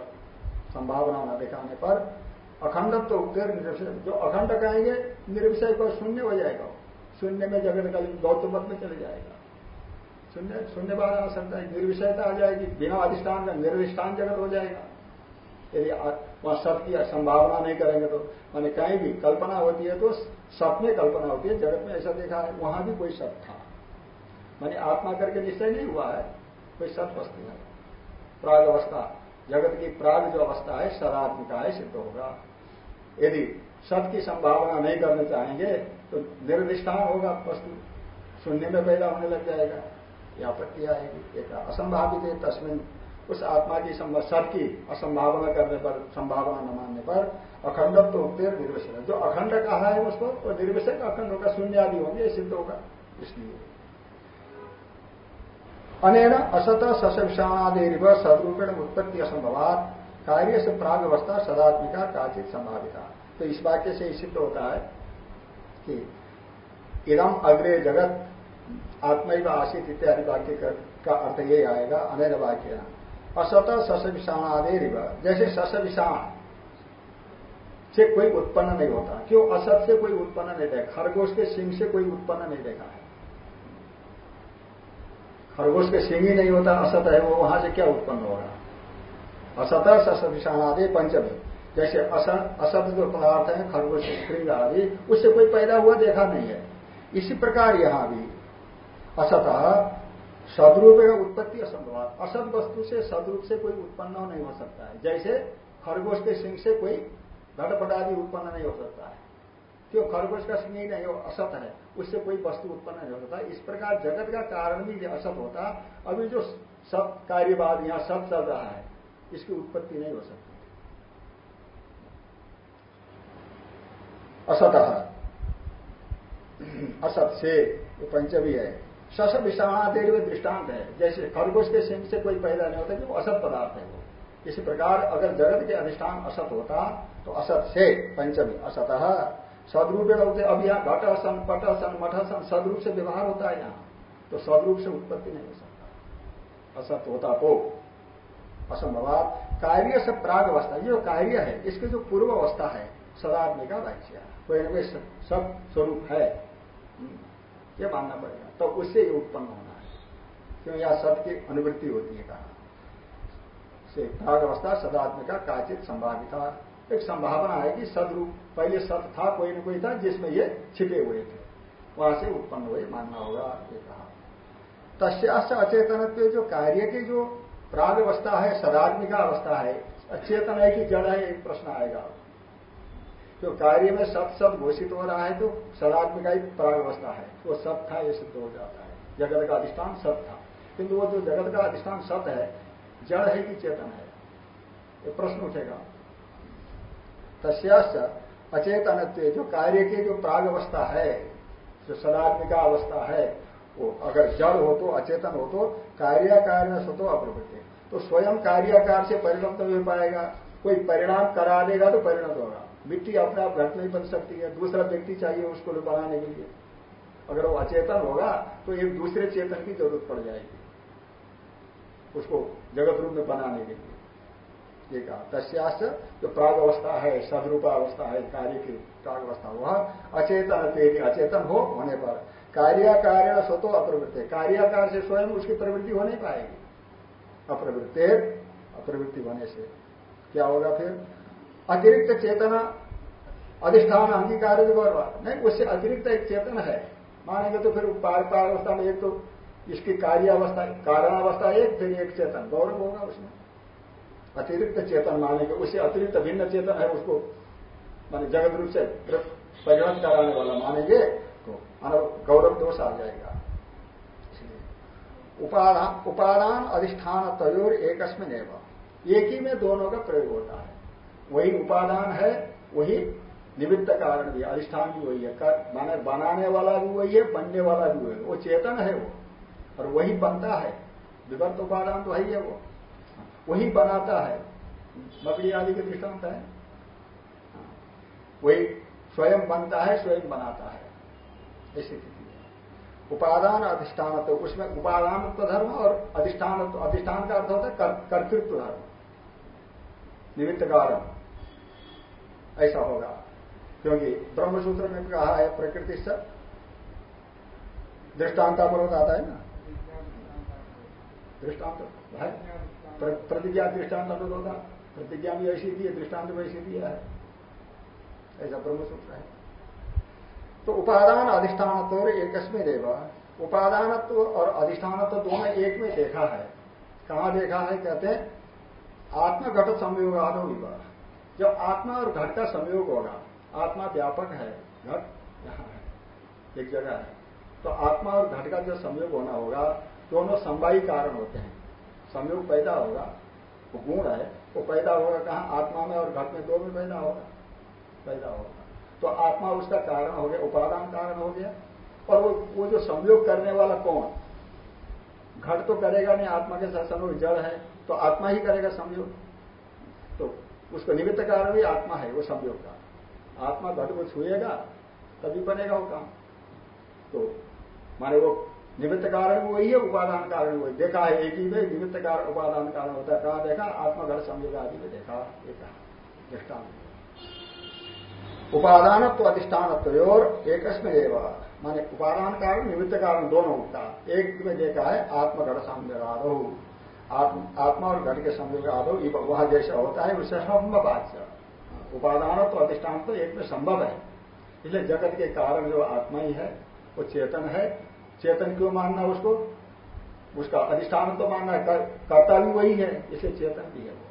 संभावना न दिखाने पर अखंडत्व तो उपदेर निर्विषय जो अखंड कहेंगे, निर्विषय को शून्य हो जाएगा। शून्य में जगत का गौतम मत में चले जाएगा। शून्य शून्य बाहर आ सकता है, निर्विषयता आ जाएगी, बिना अधिष्ठान का निर्विष्ठान जगत हो जाएगा। यदि वहाँ सत की संभावना नहीं करेंगे तो माने कहीं भी कल्पना होती है तो सत में कल्पना होती है, जगत में ऐसा देखा है, वहाँ भी कोई सत था। माने आत्मा करके निश्चय नहीं हुआ है, कोई सत वस्तु है प्राग अवस्था, जगत की प्राग जो अवस्था है सदात्मिका है सिद्ध होगा। यदि सत की संभावना नहीं करना चाहेंगे तो निर्दिष्टान होगा वस्तु। शून्य में पैदा होने लग जाएगा यह आपत्ति आएगी। एक असंभावित है तस्मिन। उस आत्मा की सत की असंभावना करने पर, संभावना न मानने पर अखंडत्व तो उक्तेर निर्विषय जो अखंड कहा है उसको, वो निर्विषय अखंड होगा शून्य आदि होंगे सिद्ध होगा। इसलिए अनेन असत सस विषाणादेव सदरूपेण उत्पत्ति असंभवात। कार्य से प्राग अवस्था सदात्मिका, काचित संभाविता तो इस वाक्य से सिद्ध होता है कि इदम अग्रे जगत, आत्मैव आशित इत्यादि वाक्य का अर्थ ये आएगा, अनैन वाक्य असत सस विषाणादेर जैसे सस विषाण से कोई उत्पन्न नहीं होता। क्यों? असत से कोई उत्पन्न नहीं देखा खरगोश के सिंह से कोई उत्पन्न नहीं देखा है। खरगोश के सिंह ही नहीं होता, असत है वो, वहाँ से क्या उत्पन्न होगा? असत सस विषाणादि पंचमी। जैसे असत जो पदार्थ है, खरगोश श्रृंग आदि, उससे कोई पैदा हुआ, देखा नहीं है। इसी प्रकार यहाँ भी असत सदरूप उत्पत्ति असंभव। असत वस्तु से सदरूप से कोई उत्पन्न नहीं हो सकता है। जैसे खरगोश के सिंह से कोई घटपट आदि उत्पन्न नहीं हो सकता है। क्यों? खरगोश का सिंह ही नहीं हो असत है। उससे कोई वस्तु उत्पन्न नहीं हो सकता। इस प्रकार जगत का कारण भी असत होता। अभी जो सब कार्यवाद यहाँ सब चल रहा है इसकी उत्पत्ति नहीं हो सकती। असत। असत से ये पंचमी है। सस विषाणादेर में दृष्टांत है। जैसे खरगोश के सिंह से कोई पैदा नहीं होता कि वो असत पदार्थ है वो। इसी प्रकार अगर जगत के अधिष्ठान असत होता तो असत से पंचमी असत। सदरूप होते, अब यहाँ घट सन पट सन मठ सन सदरूप से व्यवहार होता है यहाँ। तो सदरूप से उत्पत्ति नहीं हो सकता। असत होता तो असंभवात। कार्य से प्राग अवस्था, ये जो कार्य है, इसकी जो पूर्व अवस्था है सदात्मिका वाच्य कोई ना कोई सब स्वरूप है। ये मानना पड़ेगा। तो उससे ये उत्पन्न होना है। क्यों? यह सत की अनुवृत्ति होती है कहा। से प्राग अवस्था सदात्मिका काचित संभाविता एक संभावना है कि सदरूप, पहले सत था, कोई ना कोई था, जिसमें ये छिपे हुए थे। वहाँ से उत्पन्न हुए मानना होगा, ये कहा। तस्याश अचेतन जो कार्य के जो प्राग अवस्था है, सदात्मिका अवस्था है। अचेतन है कि जड़ है, एक प्रश्न आएगा। जो कार्य में सब सब घोषित हो रहा है तो सदात्मिका ही प्राग अवस्था है। वो सब था, ये सिद्ध हो जाता है। जगत का अधिष्ठान सत था। किंतु वो जो जगत का अधिष्ठान सत है, जड़ है कि चेतन है? ये प्रश्न उठेगा। तस्याश्च अचेतन जो कार्य की जो प्राग अवस्था है, जो सदात्मिका अवस्था है, वो अगर जड़ हो तो अचेतन हो तो कार्याकार में सतो अप्रवृत्ति तो स्वयं कार्याकार से परिणत हो पाएगा। कोई परिणाम करा देगा तो परिणत होगा। मिट्टी अपने आप घट नहीं बन सकती है। दूसरा व्यक्ति चाहिए उसको बनाने के लिए। अगर वो अचेतन होगा तो एक दूसरे चेतन की ज़रूरत पड़ जाएगी। उसको जगत रूप में बनाने के लिए। ये कहा। तस्यास जो प्राग अवस्था है सदरूपा अवस्था है, कार्य की प्राग अवस्था वह अचेतन अचेतन हो होने पर। कार्याकार स्वतो अप्रवृत्ति। कार्याकार से स्वयं उसकी प्रवृत्ति हो नहीं पाएगी। अप्रवृत्ति अप्रवृत्ति होने से। क्या होगा फिर? अतिरिक्त चेतना, अधिष्ठान, अंगीकार नहीं, उससे अतिरिक्त एक चेतन है। मानेंगे तो फिर पार अवस्था में एक तो इसकी कार्यावस्था, कारणावस्था एक, फिर एक चेतन। गौरव होगा उसमें। अतिरिक्त चेतन मानेंगे, उससे अतिरिक्त भिन्न चेतन है उसको। माने जगत रूप से परिणत कराने वाला मानेंगे। तो गौरव दोष आ जाएगा। इसलिए उपादान उपादान अधिष्ठान तयोर एकस्मिन एवं। एक ही में दोनों का प्रयोग होता है। वही उपादान है, वही निमित्त कारण भी, अधिष्ठान भी वही है। माने बनाने वाला भी वही है, बनने वाला भी वही है। वो चेतन है वो, और वही बनता है। विवर्त उपादान तो वही है वो। वही बनाता है। मकड़ी आदि के दृष्टांत है। वही स्वयं बनता है, स्वयं बनाता है। स्थिति उपादान अधिष्ठान तो उसमें उपादान धर्म और अधिष्ठान अधिष्ठान का अर्थ होता है कर्तृत्व धर्म। निमित्त कारण। ऐसा होगा। क्योंकि ब्रह्मसूत्र में कहा है प्रकृति से। दृष्टांतापूर्वक आता है ना? दृष्टांत है। प्रतिज्ञा दृष्टांत होता प्रतिज्ञा भी ऐसी दी है दृष्टांत भी ऐसी दिया है। ऐसा ब्रह्मसूत्र है। तो उपादान अधिष्ठानत्व और एकस्में देवा उपादानत्व और अधिष्ठानत्व दोनों एक में देखा है। कहा देखा है? कहते हैं आत्मघट संयोग आदो विवाह जब आत्मा और घट का संयोग होगा, आत्मा व्यापक है। घट यहाँ है, एक जगह है। तो आत्मा और घट का जो संयोग होना होगा, दोनों संवाही कारण होते हैं। संयोग पैदा होगा, वो गुण है, वो पैदा होगा कहा? आत्मा में और घट में दो में पैदा होगा। पैदा होगा। तो आत्मा उसका कारण हो गया, उपादान कारण हो गया। और वो वो जो संयोग करने वाला कौन? घट तो करेगा नहीं, आत्मा के साथ संयोग, जड़ है तो आत्मा ही करेगा संयोग। तो उसको निमित्त कारण भी आत्मा है, वो संयोग का। आत्मा घट को छुएगा, तभी बनेगा वो काम। तो माने वो निमित्त कारण वही है, उपादान कारण वही। देखा है एक ही में, निमित्त कारण, उपादान कारण होता है। कहा देखा? आत्मघट संयोग आदि में देखा, ये कहा। दृष्टान उपादान तो अधिष्ठान और एक माने उपादान कारण निमित्त कारण दोनों होता एक में देखा है आत्मघट संयोग आत्मा और घट के आदो वहाँ जैसा होता है उससे संभव बात उपादान तो अधिष्ठान तो एक में संभव है। इसलिए जगत के कारण जो आत्मा ही है, वो चेतन है। चेतन क्यों मानना उसको? उसका अधिष्ठान तो मानना है। कर्ता भी वही है, इसलिए चेतन भी है वो।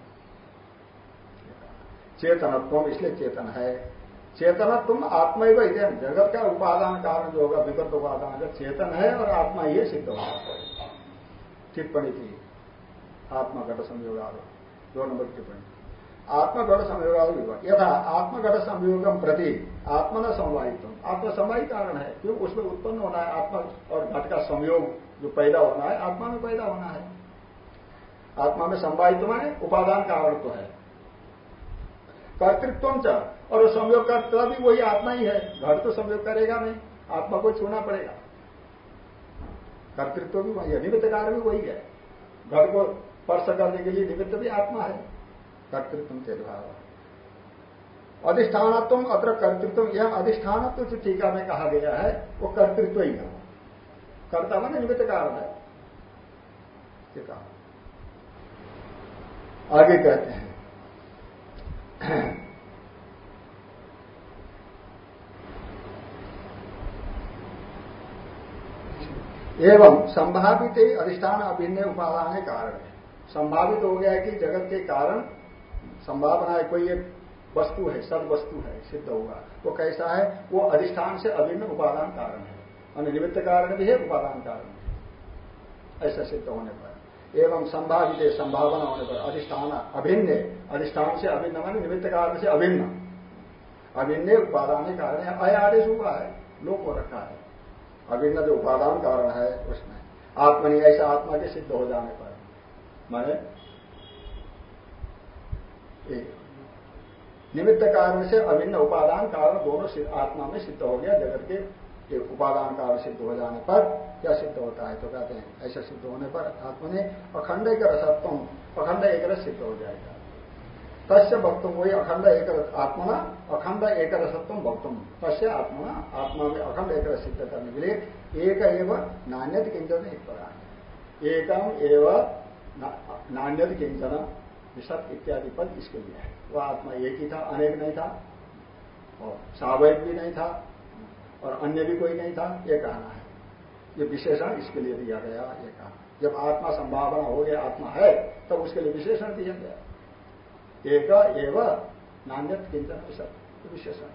चेतनत्व इसलिए चेतन है। चेतनत्व आत्मा ही वही जगत का उपादान कारण जो होगा, विगत उपादान का चेतन है और आत्मा ही सिद्ध होगा टिप्पणी की। आत्मा घट संयोग दो नंबर टिप्पणी। आत्मघट संयोग यथा आत्मघट संयोगम प्रति आत्मा न समवाहित आत्मा कारण है। क्यों? उसमें उत्पन्न होना है आत्मा और घट का संयोग जो पैदा होना है, आत्मा में पैदा होना है। आत्मा में संवाहित माने उपादान कारण तो है। कर्तृत्व च। और संयोग का भी वही आत्मा ही है। घर तो संयोग करेगा नहीं, आत्मा को छूना पड़ेगा। कर्तृत्व भी वही है, निमित्त कारण भी वही है। घर को स्पर्श करने के लिए निमित्त भी आत्मा है। कर्तृत्व से भाव अधिष्ठानत्व अत्र कर्तृत्व यह अधिष्ठानत्व जो टीका में कहा गया है, वो कर्तृत्व ही है। कर्ता मन निमित्त कारण है। आगे कहते हैं। एवं संभावित ही अधिष्ठान अभिन्न उपादान है कारण। है संभावित हो गया कि जगत के कारण संभावना है, कोई एक वस्तु है सद वस्तु है, सिद्ध होगा। वो कैसा है? वो अधिष्ठान से अभिन्न उपादान कारण है। और निमित्त कारण भी है, उपादान कारण है। ऐसा सिद्ध होने पर। एवं संभावित संभावना होने पर अधिष्ठान अभिन्न, अधिष्ठान से अभिन्न मान निमित्त कारण से अभिन्न। अभिन्न उपादान कारण है। अय आदेश हुआ है लोक हो रखा है। अभिन्न जो उपादान कारण है, उसमें। आत्मनि ऐसा आत्मा के सिद्ध हो जाने पर। माने? निमित्त कारण से अभिन्न उपादान कारण दोनों आत्मा में सिद्ध हो गया, जगत के उपादान कारण सिद्ध हो जाने पर क्या सिद्ध होता है? तो कहते हैं, ऐसा सिद्ध होने पर आत्मा ने अखंड एक रसत्व, अखंड एक रस सिद्ध हो जाएगा। तस्य भक्तुम वही अखंड एक आत्मा अखंड एक रसत्व भक्तुम तस्य आत्मा आत्मा में अखंड एक सिद्ध करने के लिए एक एवं नान्यत किंचन एक प्रकार एकम एवं नान्यत किंचन विशत इत्यादि पद इसके लिए है। वह आत्मा एक ही था, अनेक नहीं था, और सावयव भी नहीं था, और अन्य भी कोई नहीं था, ये कहना है। ये विशेषण इसके लिए दिया गया, ये कहा। जब आत्मा संभावना हो गया, आत्मा है, तब उसके लिए विशेषण दिया गया। एक एवं नान्यत किंचन विशेषण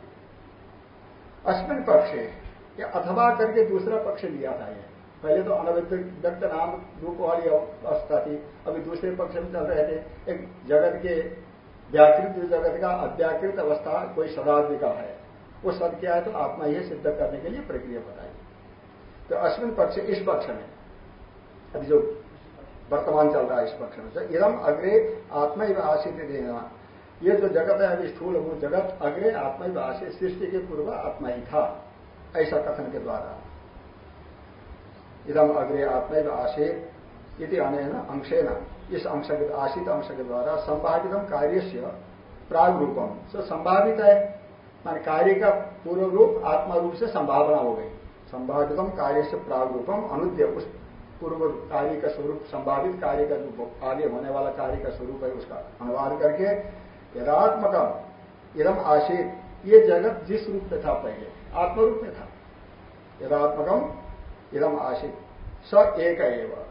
अश्विन पक्ष, या अथवा करके दूसरा पक्ष लिया था ये। पहले तो अनव्यक्त नाम रूप वाली अवस्था थी, अभी दूसरे पक्ष में चल रहे थे। एक जगत के व्याकृत जगत का अव्याकृत अवस्था कोई सदादि का है। वो सब क्या है तो आत्मा ही सिद्ध करने के लिए प्रक्रिया बताई। तो अश्विन पक्ष, इस पक्ष में, अभी जो वर्तमान चल रहा है इस पक्ष में इदम अग्रे आत्मा ही आशित देना। ये जो जगत है अभी स्थूल वो जगत, अग्रे आत्मा ही आशित सृष्टि के पूर्व आत्मा ही था, ऐसा कथन के द्वारा। इदम अग्रे आत्मा आशित इति अनेन अंशेन। इस अंश के आशित अंश के द्वारा संभावितम कार्य से प्राग रूपम सो संभावित है, मान कार्य का पूर्व रूप आत्मा रूप से संभावना हो गई। संभावितम कार्य से प्राग रूपम अनुद्य पूर्व कार्य का स्वरूप, संभावित कार्य का जो आगे होने वाला कार्य का स्वरूप है, उसका अनुवाद करके यदात्मकम, इदम आशित ये जगत जिस रूप में था पहले, आत्मरूप में था। यदात्मकम, इदम आशित स एक एवं।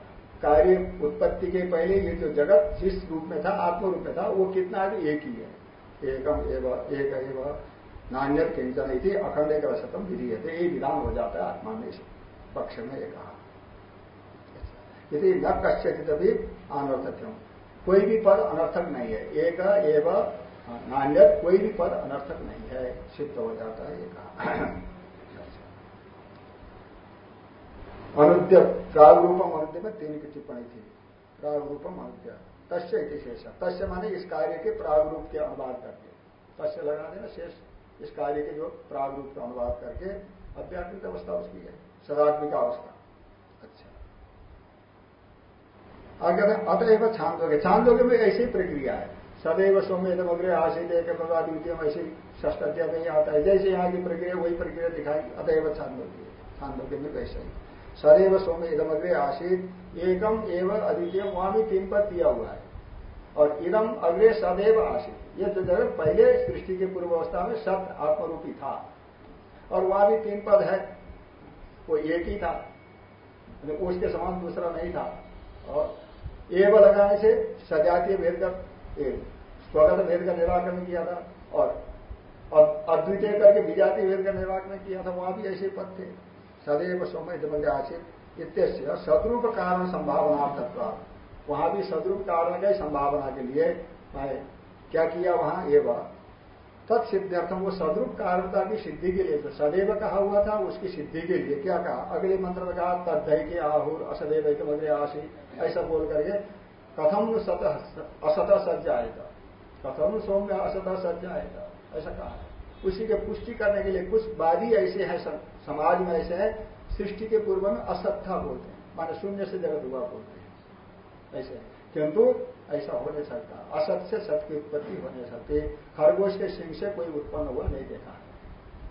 कार्य उत्पत्ति के पहले ये जो जगत जिस रूप में था आत्म रूप में था, वो कितना है? एक ही है। एकम एवं, एक एवं नान्यत किंचन थी अखंड एक रसतम विधि है ये विधान हो जाता है आत्मा में इस, पक्ष में ये कहा। यदि न कश्चित भी अनर्थक्यम कोई भी पद अनर्थक नहीं है। एक एवं नान्यत कोई भी पद अनर्थक नहीं है। सिद्ध हो जाता है ये कहा। अनुद्य प्राग रूपम अनुद्य में तीन की टिप्पणी थी। प्राग रूपम अनुद्य। तस्य शेष। तस्य माने इस कार्य के प्राग रूप के अनुवाद करके। तस्य लगा देना शेष। इस कार्य के जो प्राग रूप का अनुवाद करके अव्याकृत अवस्था उसकी है। सदात्मिक अवस्था अच्छा आगे अतएव छांदोगे छांदोगे में ऐसी प्रक्रिया है। सदैव सौम्य अग्रे आशित एक द्वितीय ऐसी षष्ट अध्याय में आता है। जैसे यहाँ की प्रक्रिया, वही प्रक्रिया दिखाई अतएव छांदोगे छांदोगे में वैसे ही। सदैव सौम्य इदम अग्रे आशित एकम एवं अद्वितीय वहाँ भी तीन पद दिया हुआ है। और इदम अग्रे सदैव आशित ये जो जगत पहले सृष्टि के पूर्व अवस्था में सत्य आत्मरूपी था। और वहाँ भी तीन पद है। वो एक ही था। उसके समान दूसरा नहीं था। और एव लगाने से सजातीय भेद का स्वगत भेद का निराकरण किया था और अद्वितीय करके विजातीय भेद का निराकरण किया था, वहाँ भी ऐसे पद थे। सदैव सोमय जब आशित इत्यस्य सदरूप कारण संभावना तत्व। वहाँ भी सदरूप कारण का संभावना के लिए क्या किया वहाँ? एवं तत्सिद्ध्यर्थम वो सदरूप कारणता की सिद्धि के लिए सदैव कहा हुआ था, उसकी सिद्धि के लिए क्या कहा? अगले मंत्र में कहा तद्धय के आहुर, असदैव मग्रे आशी ऐसा बोल करके कथम सत असत सज्जाएगा कथम सौम्य असत सज्जाएगा ऐसा कहा उसी के पुष्टि करने के लिए कुछ वादी ऐसे है समाज में ऐसे है, सृष्टि के पूर्व में असत था बोलते हैं। माने शून्य से जगत हुआ बोलते हैं। ऐसे किंतु ऐसा हो नहीं सकता असत से सत की उत्पत्ति हो नहीं सकती खरगोश के सिंह से कोई उत्पन्न हुआ नहीं देखा है।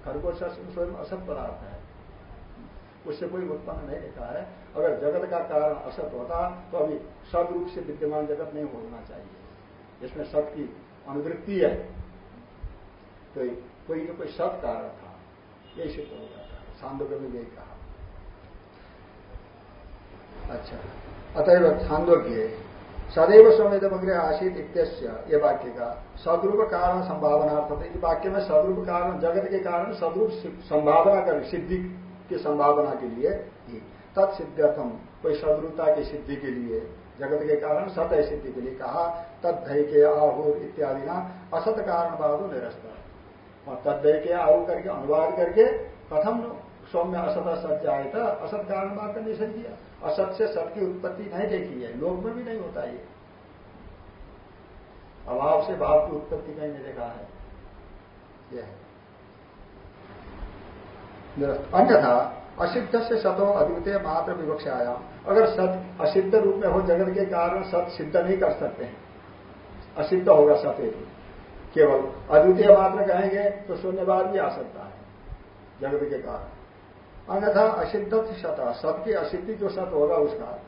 खरगोश का सिंह स्वयं असत पदार्थ है। उससे कोई उत्पन्न नहीं देखा है। अगर जगत का कारण असत होता तो अभी सद रूप से विद्यमान जगत नहीं होना चाहिए। इसमें सत की अनुवृत्ति है। तो कोई तो कोई सत कारण था। यही सिद्ध हो जाता है। सांदोग्य में यही कहा। अच्छा। अतएव छांदोग्य सदैव स्वमेध अग्रह आशित इत्यस्य ये वाक्य का सदरूप कारण संभावना इस वाक्य में सदरूप कारण, जगत के कारण सदरूप संभावना कर सिद्धि की संभावना के लिए ही तत्सिद्ध्यर्थम कोई सदरूपता की सिद्धि के लिए, जगत के कारण सत है सिद्धि के लिए कहा तद्धय के आहुर इत्यादि ना असत कारण बाधु निरस्त और तद्धय के आहु करके, अनुवाद करके कथम सौम्य असत असत जाए था असत कारण का निषेध किया असत से सत की उत्पत्ति नहीं देखी है। लोक में भी नहीं होता ये। अभाव से भाव की उत्पत्ति कहीं नहीं देखा है। यह अन्यथा, असिद्ध से सतो अद्वितीय मात्र विवक्षायाम। अगर सत असिद्ध रूप में हो जगत के कारण, सत सिद्ध नहीं कर सकते हैं। असिद्ध होगा सत केवल अद्वितीय मात्र कहेंगे तो शून्यवाद भी आ सकता है। जगत के कारण। अन्यथा असिद्ध सत। सत की असिद्धि जो सत होगा उसका।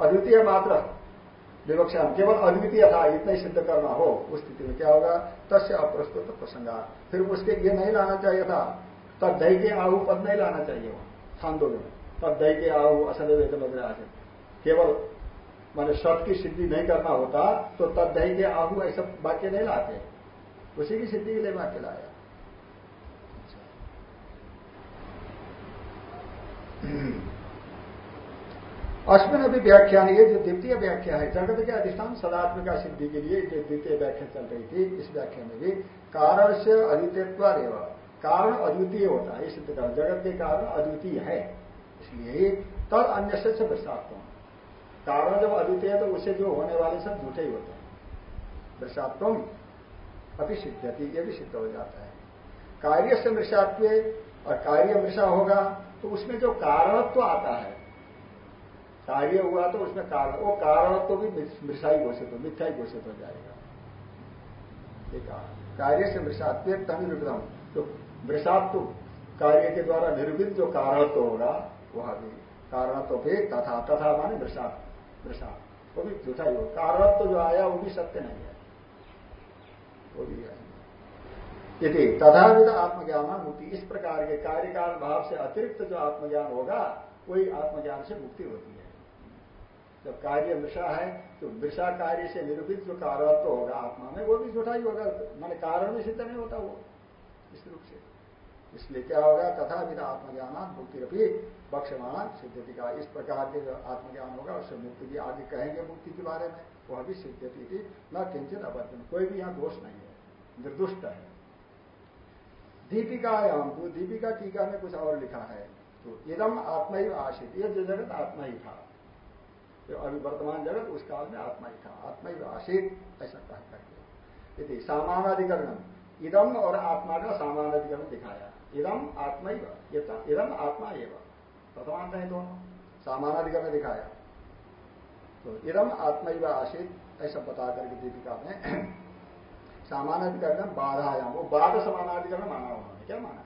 अद्वितीय मात्र। विवक्षा, केवल अद्वितीय था, इतना ही सिद्ध करना हो, उस स्थिति में क्या होगा? तस्य अप्रस्तुत प्रसंगा। फिर उसके ये नहीं लाना चाहिए था। तब दही के आहु पद नहीं लाना चाहिए वहाँ छांदोग्य में तब दही के आहु असद वेद केवल माने सत की सिद्धि नहीं करना होता तो तब दही के आहु ऐसा वाक्य नहीं लाते। उसी की सिद्धि के लिए वाक्य लाया। अश्विन अभी व्याख्यान ये जो द्वितीय व्याख्या है जगत के अधिष्ठान सदात्मिका सिद्धि के लिए जो द्वितीय व्याख्या चल रही थी, इस व्याख्या में भी। कारण से अद्वितीयत्व कारण अद्वितीय होता है सिद्ध कारण जगत के कारण अद्वितीय है। इसलिए ही तद अन्य से वृषात्म। कारण जब अद्वितीय है तो उसे जो होने वाले सब झूठे ही होते हैं। वृषात्म अभी सिद्धति ये भी सिद्ध हो जाता है। कार्य से मृषात्व और कार्य मृषा होगा तो उसमें जो कारणत्व आता है, कार्य हुआ तो उसमें कारण, वो कारण तो भी मृषाई घोषित हो ही घोषित हो जाएगा। कार्य से मृषात्व तनिर्विधम तो मृषात्व कार्य के द्वारा निर्मित जो कारणत्व होगा, वह भी कारणत्व भी तथा तथा माने मृषा मृषा वो भी झूठा ही हो। कारणत्व जो आया, वो भी सत्य नहीं है। वो भी है। यदि तथाविध आत्मज्ञान मुक्ति, इस प्रकार के कार्यकाल भाव से अतिरिक्त जो आत्मज्ञान होगा, वही आत्मज्ञान से मुक्ति होती है। जब कार्य मृषा है तो मृषा कार्य से निरूपित जो कारणत्व होगा आत्मा में, वो भी झूठा ही होगा। मैंने कारण में सिद्ध नहीं होता वो, इस रूप से। इसलिए क्या होगा? तथा विधा आत्मज्ञान मुक्ति रही बक्षमाण सिद्धति का। इस प्रकार के जो आत्मज्ञान होगा, उससे मुक्ति भी आगे कहेंगे मुक्ति के बारे में, वह भी सिद्धति थी न किंचित अवर्जन कोई भी यहाँ दोष नहीं है, निर्दुष्ट है। दीपिकायाम तो दीपिका टीका में कुछ और लिखा है तो इदम आत्मा ही आशित, ये जो जगत आत्मा ही था, जो अभी वर्तमान जगत, उस काल में आत्मा ही था आत्मा ही आशित, ऐसा कह करके। यदि सामानाधिकरण, इदम और आत्मा का सामानाधिकरण दिखाया। इदम आत्मा ही इदम आत्मा एवं। प्रथमांत है दोनों सामानाधिकरण दिखाया। तो इदम आत्मा ही आशित, ऐसा बता करके दीपिका में सामानाधिकरण बाधायाम वो बाध समानाधिकरण माना उन्होंने क्या माना?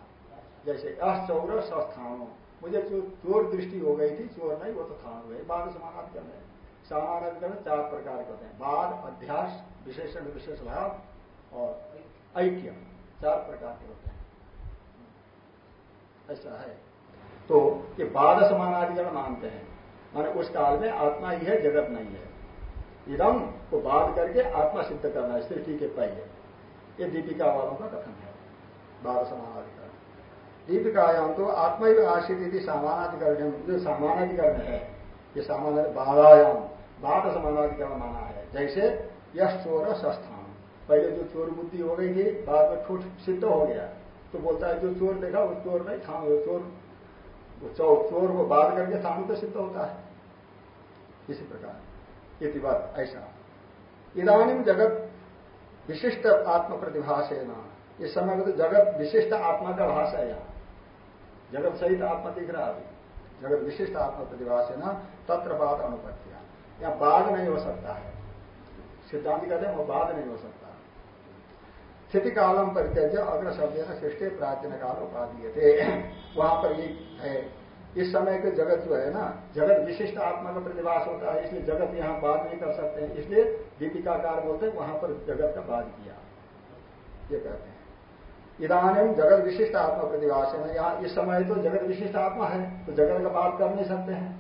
जैसे अश्चौर सस्थानो मुझे जो चोर दृष्टि हो गई थी, चोर नहीं, वो तो थान हुए बाध समानाधिकरण है। समानाधिकरण चार प्रकार के होते हैं। बाध अध्यास, विशेषण, विशेष भाव और ऐक्य। चार प्रकार के होते हैं। ऐसा है। तो ये बाध समानाधिकरण मानते हैं। माने उस काल में आत्मा ही है, जगत नहीं है। इदम को बाध करके आत्मा सिद्ध करना है सृष्टि के पहले ये दीपिका वालों का कथन है बाध समानाधिकरण दीपिकायाम तो आत्मा ही आशित यदि सामानाधिकरण, जो सामानाधिकरण है, ये सामान्य बाधायाम बाध समानाधिकरण माना है। जैसे यश चोर सस्थान पहले जो चोर बुद्धि हो गई थी, बाद में ठूठ सिद्ध हो गया तो बोलता है, जो चोर देखा, वो चोर नहीं था वो चोर। वो चोर को बाध करके थानू तो सिद्ध होता है। इसी प्रकार ये बात, ऐसा। इधानी जगत विशिष्ट आत्म प्रतिभाष है ना इस समय में तो जगत विशिष्ट आत्मा का भाष है यहाँ जगत सहित आत्मा दिख रहा अभी जगत विशिष्ट आत्म प्रतिभाष है ना तत्र बाद अनुपत्तिया। यहाँ बाघ नहीं हो सकता है। सिद्धांत कहते हैं, वो बाघ नहीं हो सकता। स्थिति कालम परित्यज्य अग्र शब्द सृष्टि प्राचीन काल उपाधि थे वहाँ पर ये है। इस समय के जगत जो है ना, जगत विशिष्ट आत्मा का प्रतिभास होता है, इसलिए जगत यहाँ बात नहीं कर सकते हैं। इसलिए दीपिकाकार बोलते हैं, वहाँ पर जगत का बात किया। ये कहते हैं। इधानी जगत विशिष्ट आत्मा प्रतिभास है यहाँ इस समय तो जगत विशिष्ट आत्मा है तो जगत का बात कर नहीं सकते हैं।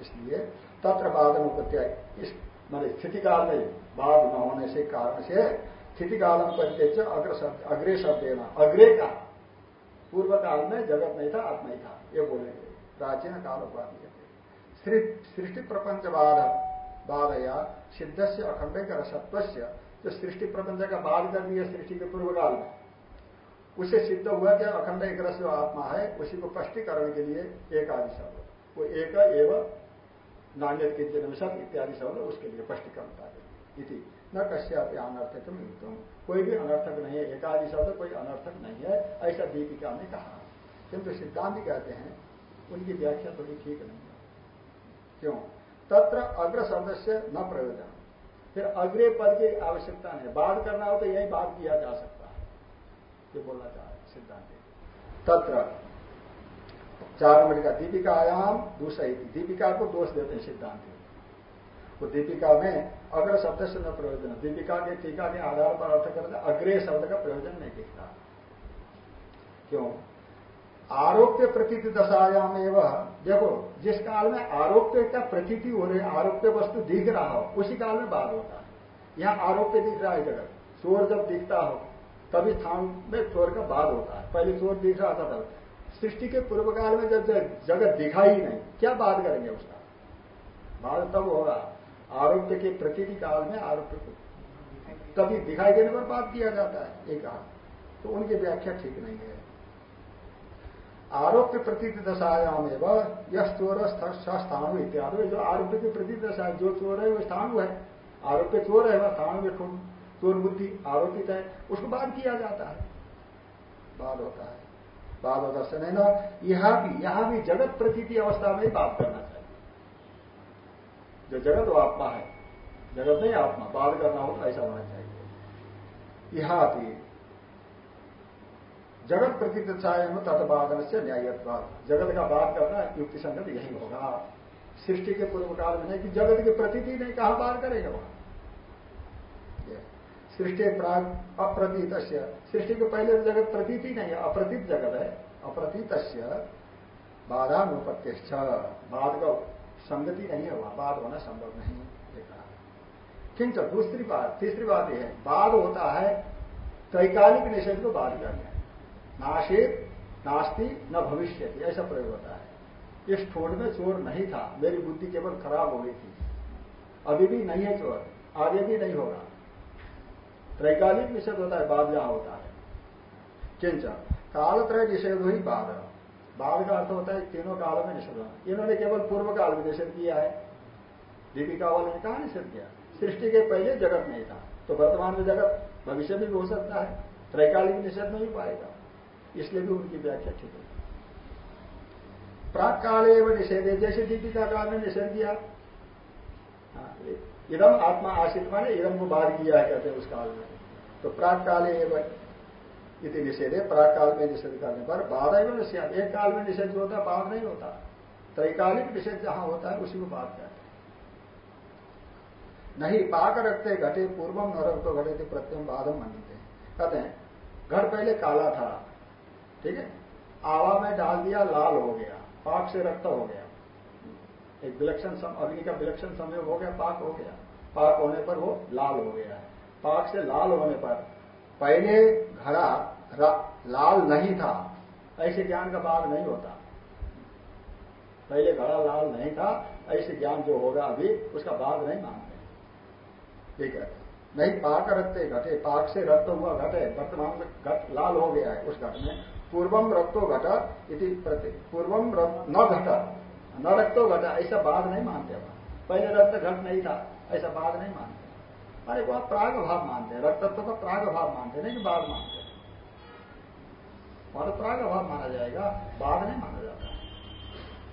इसलिए तत्र बाधन उपत्या, इस मान स्थिति काल में बाध न होने से कारण से स्थिति कालम परित्यज अग्र शब्द, अग्रे शब्द देना अग्रे का। पूर्व काल में जगत नहीं था, आत्मा ही था। ये बोलेंगे। प्राचीन काल सृष्टि प्रपंच बाध बाधया सिद्ध से अखंड सत्व जो सृष्टि प्रपंच का बाध कर दिया, सृष्टि के पूर्व काल में। उसे सिद्ध हुआ क्या? अखंड एक रस जो आत्मा है, उसी को स्पष्टीकरण के लिए एक आदि शब्द। वो एक एवं नान्य के इत्यादि शब्द उसके लिए स्पष्टीकरण इति। न कश्यापि अनर्थक युक्तम। कोई भी अनर्थक नहीं है। एकादि शब्द कोई अनर्थक नहीं है, ऐसा दीपिका ने कहा। किंतु सिद्धांत कहते हैं उनकी व्याख्या थोड़ी ठीक नहीं है। क्यों? तत्र अग्र शब्द से न प्रयोजन। फिर अग्रे पद की आवश्यकता नहीं। बात करना हो तो यही बात किया जा सकता है। ये बोलना चाह रहे सिद्धांत तत्र चार नंबर का दीपिकायाम दूसरी दीपिका को दोष देते हैं सिद्धांत वो दीपिका में अग्र शब्द से न प्रयोजन। दीपिका के टीका के आधार पर अर्थ करते अग्रे शब्द का प्रयोजन नहीं दिखता। क्यों? आरोप्य प्रतीति दशायाम एवं। देखो, जिस काल में आरोप्य का प्रतीति हो रही, आरोप्य वस्तु दिख रहा हो, उसी काल में बात होता है। यहाँ आरोप्य दिख रहा है जगत चोर जब दिखता हो, तभी स्थान में चोर का बाद होता है। पहले चोर दिख रहा था, तब। सृष्टि के पूर्व काल में जब जगत दिखा ही नहीं, क्या बात करेंगे उसका? बाद तब होगा। आरोप्य के प्रतीति काल में आरोप्य को तभी दिखाई देने पर बात किया जाता है, एक तो उनकी व्याख्या ठीक नहीं है। आरोप्य प्रतीति दशायाम एवं यश चोर स्थानु इत्यादि जो आरोप्य की प्रतीत दशा है, जो चोर है वो स्थानु है। आरोप्य चोर है, वह स्थानु चोर बुद्धि आरोपित है, उसको बाद किया जाता है। बाद होता है। बाद होता है। ना, यहाँ भी यहाँ भी जगत प्रतीति अवस्था में बात करना चाहिए। जो जगत वो आत्मा है, जगत नहीं आत्मा बात करना हो, ऐसा होना चाहिए। यहाँ भी जगत प्रतिदशाएँ तत्वादन से न्यायत्वाद जगत का बात करना युक्ति संगत यही होगा। सृष्टि के पूर्व काल में नहीं कि जगत की प्रतीति नहीं, कहा बात करेगा वहाँ? सृष्टि प्राग अप्रतीत सृष्टि के पहले तो जगत प्रतीति नहीं है, अप्रतीत जगत है। अप्रतीत बाधानुपत्य बाद का संगति नहीं है वहाँ। बाद होना संभव नहीं देखा किंच दूसरी बात, तीसरी बात यह है बाद होता है त्रैकालिक निषेध को बाद करना नाशेत, नास्ती, न भविष्य ऐसा प्रयोग होता है। इस ठोड़ में चोर नहीं था, मेरी बुद्धि केवल खराब हो गई थी। अभी भी नहीं है चोर, आगे भी नहीं होगा। त्रैकालिक निषेध होता है, बाद जहाँ होता है। किंच, कालत्रय निषेध हुई, बाद। बाद का अर्थ होता है, तीनों कालों में निषेध होना। इन्होंने केवल पूर्व काल में निषेध किया है। दीपिका वाले ने कहा निषेध किया? सृष्टि के पहले जगत नहीं था तो वर्तमान में जगत भविष्य में भी हो सकता है। त्रैकालिक निषेध नहीं पाएगा। इसलिए भी उनकी व्याख्या ठीक है। प्राक काल एवं निषेध है जैसे दीपिका काल में निषेध किया हाँ, इदम आत्मा आशित माने इदम को बाध किया है कहते हैं उस काल में। तो प्राक काल एवं इति निषेध है प्राक काल में निषेध करने पर बाधा एवं निषेध एक काल में निषेध जो होता है बाध नहीं होता। त्रैकालिक निषेध जहाँ होता है उसी को बात कहते हैं। नहीं पाक रखते घटे पूर्वम नरक तो घटे थे प्रत्यम बाधम मानते कहते हैं घट पहले काला था ठीक है? आवा में डाल दिया, लाल हो गया, पाक से रक्त हो गया। एक विलक्षण अग्नि का विलक्षण समय हो गया, पाक हो गया। पाक होने पर वो लाल हो गया। है पाक से लाल होने पर पहले घड़ा लाल नहीं था। ऐसे ज्ञान का बाद नहीं होता। पहले घड़ा लाल नहीं था, ऐसे ज्ञान जो होगा अभी, उसका बाद नहीं मानते। ठीक है? नहीं, पाक रखते घटे, पाक से रक्त हुआ घटे, वर्तमान में घट, लाल हो गया है, उस घट में। पूर्वम रक्तो घट इति पूर्वम न घट। न रक्तो घट, ऐसा बाध नहीं मानते वहाँ पहले रक्त घट नहीं था, ऐसा बाध नहीं मानते अरे वह प्राग भाव मानते हैं, रक्तत्व का प्राग भाव मानते नहीं कि बाघ मानते वहाँ तो प्राग भाव माना जाएगा बाघ नहीं माना जाता।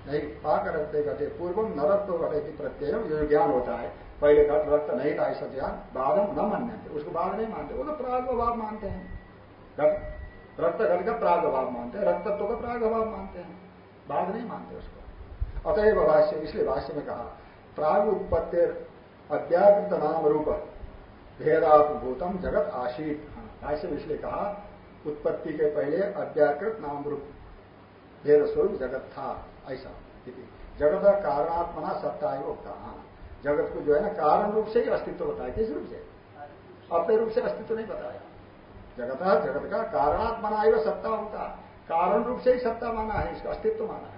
नहीं पाक रखते घटे पूर्वम न रक्त घटे की प्रत्यय, जो ज्ञान होता है, पहले घट रक्त नहीं था, ऐसा ज्ञान बाधम न मानते उसको बाघ नहीं मानते, वो तो प्राग भाव मानते हैं। घट रक्त घट का प्राग अभाव मानते हैं रक्तत्व का प्राग अभाव मानते हैं। बाद नहीं मानते उसको। अतएव भाष्य इसलिए भाष्य में कहा प्राग उत्पत्ति अव्याकृत नाम रूप भेदात्मभूतम जगत आशीत। हाँ, भाष्य में इसलिए कहा उत्पत्ति के पहले अव्याकृत नाम रूप भेद स्वरूप जगत था ऐसा जगत कारणात्मना सत्ता है वो कहा जगत को जो है ना कारण रूप से ही अस्तित्व बताया किस रूप से? अपने रूप से अस्तित्व नहीं बताया। जगत जगत का कारणात्मना है सत्ता होता कारण रूप से ही सत्ता माना है, इसका अस्तित्व माना है।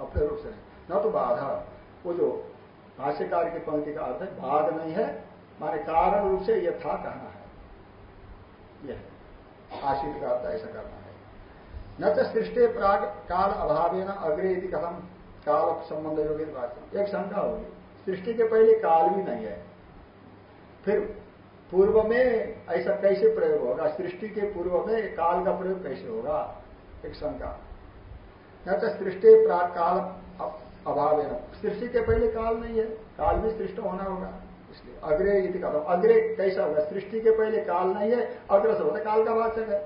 अपने रूप से न तो बाधा। वो जो भाष्यकार की पंक्ति का अर्थ है, बाध नहीं है, माने कारण रूप से यह था कहना है। यह आशित का अर्थ ऐसा करना है। न तो सृष्टि प्राग काल अभाव अग्रे यदि कथम काल संबंध योग्य एक शंका होगी। सृष्टि के पहले काल भी नहीं है। फिर पूर्व में ऐसा कैसे प्रयोग होगा? सृष्टि के पूर्व में काल का प्रयोग कैसे होगा? एक शंका। न तो सृष्टि काल अभाव है। सृष्टि के पहले काल नहीं है। काल भी सृष्ट होना होगा। इसलिए अग्रे यदि कथम। अग्रे कैसा होगा? सृष्टि के पहले काल नहीं है अग्र से होता काल का वाचक है।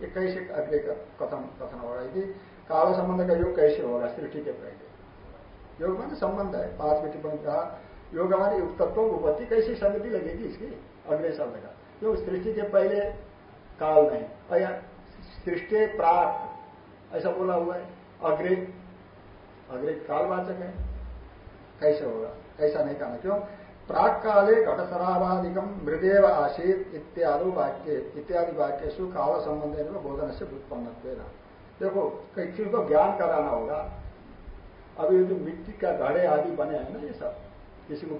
ये कैसे अग्रे का, कथन कथन होगा? यदि काल संबंध का योग कैसे होगा सृष्टि के पहले? योग माने संबंध है। पाँच में टिप्पणी कहा, योग हमारी युक्तत्व उपत्ति कैसी संगति लगेगी इसकी? अग्रे शब्द का। क्यों? सृष्टि के पहले काल नहीं सृष्टि प्राक ऐसा बोला हुआ है। अग्रे अग्रे कालवाचक है। कैसे होगा? ऐसा नहीं कहना। क्यों? प्राक काले घटसरावादिकम मृदेव आशीत इत्यादि वाक्य इत्यादि वाक्य सु काल संबंध में बोधन से उत्पन्न देखो किसी को ज्ञान कराना होगा। अभी जो मिट्टी का घड़े आदि बने हैं ना ये सब, किसी को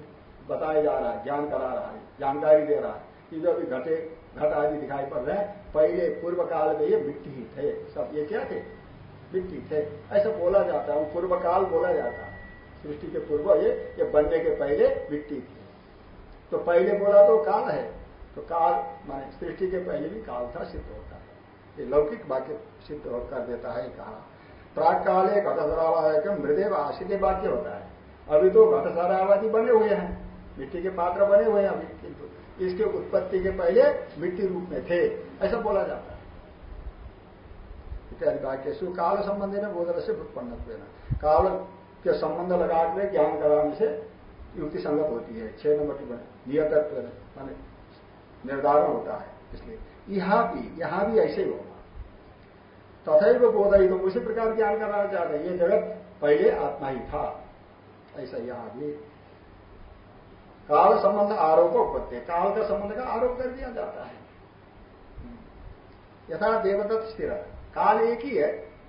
बताया जा रहा है, ज्ञान करा रहा है, जानकारी दे रहा है कि जो अभी घटे, घट आदि दिखाई पड़ रहे हैं, पहले पूर्व काल में ये मिट्टी ही थे, सब ये क्या थे? मिट्टी थे। ऐसा बोला जाता है पूर्व काल बोला जाता है। सृष्टि के पूर्व ये ये बनने के पहले मिट्टी थी। तो पहले बोला तो काल है तो काल माने सृष्टि के पहले भी काल था, सिद्ध होता है। ये लौकिक वाक्य सिद्ध कर देता है कहा प्राग काले घटसरावाद मृदेव आशित वाक्य होता है। अभी तो घटसरावादी बने हुए हैं। मिट्टी के पात्र बने हुए हैं अभी किंतु इसके उत्पत्ति के पहले मिट्टी रूप में थे। ऐसा बोला जाता है। इत्यादि वाक्य काल संबंधी ने बोधन से उत्पन्न काल के संबंध लगा के ज्ञान कराने से युक्ति संगत होती है। छह नंबर की नियत माने निर्धारण होता है। इसलिए यहाँ भी यहाँ भी ऐसे ही होगा। तथा वो बोध ही तो उसी प्रकार ज्ञान कराना चाहते ये जगत पहले आत्मा ही था। ऐसा यहाँ भी काल संबंध आरोप उपत्ति काल का संबंध का आरोप कर दिया जाता है। यथा देवदत्त स्थिर। काल एक ही है,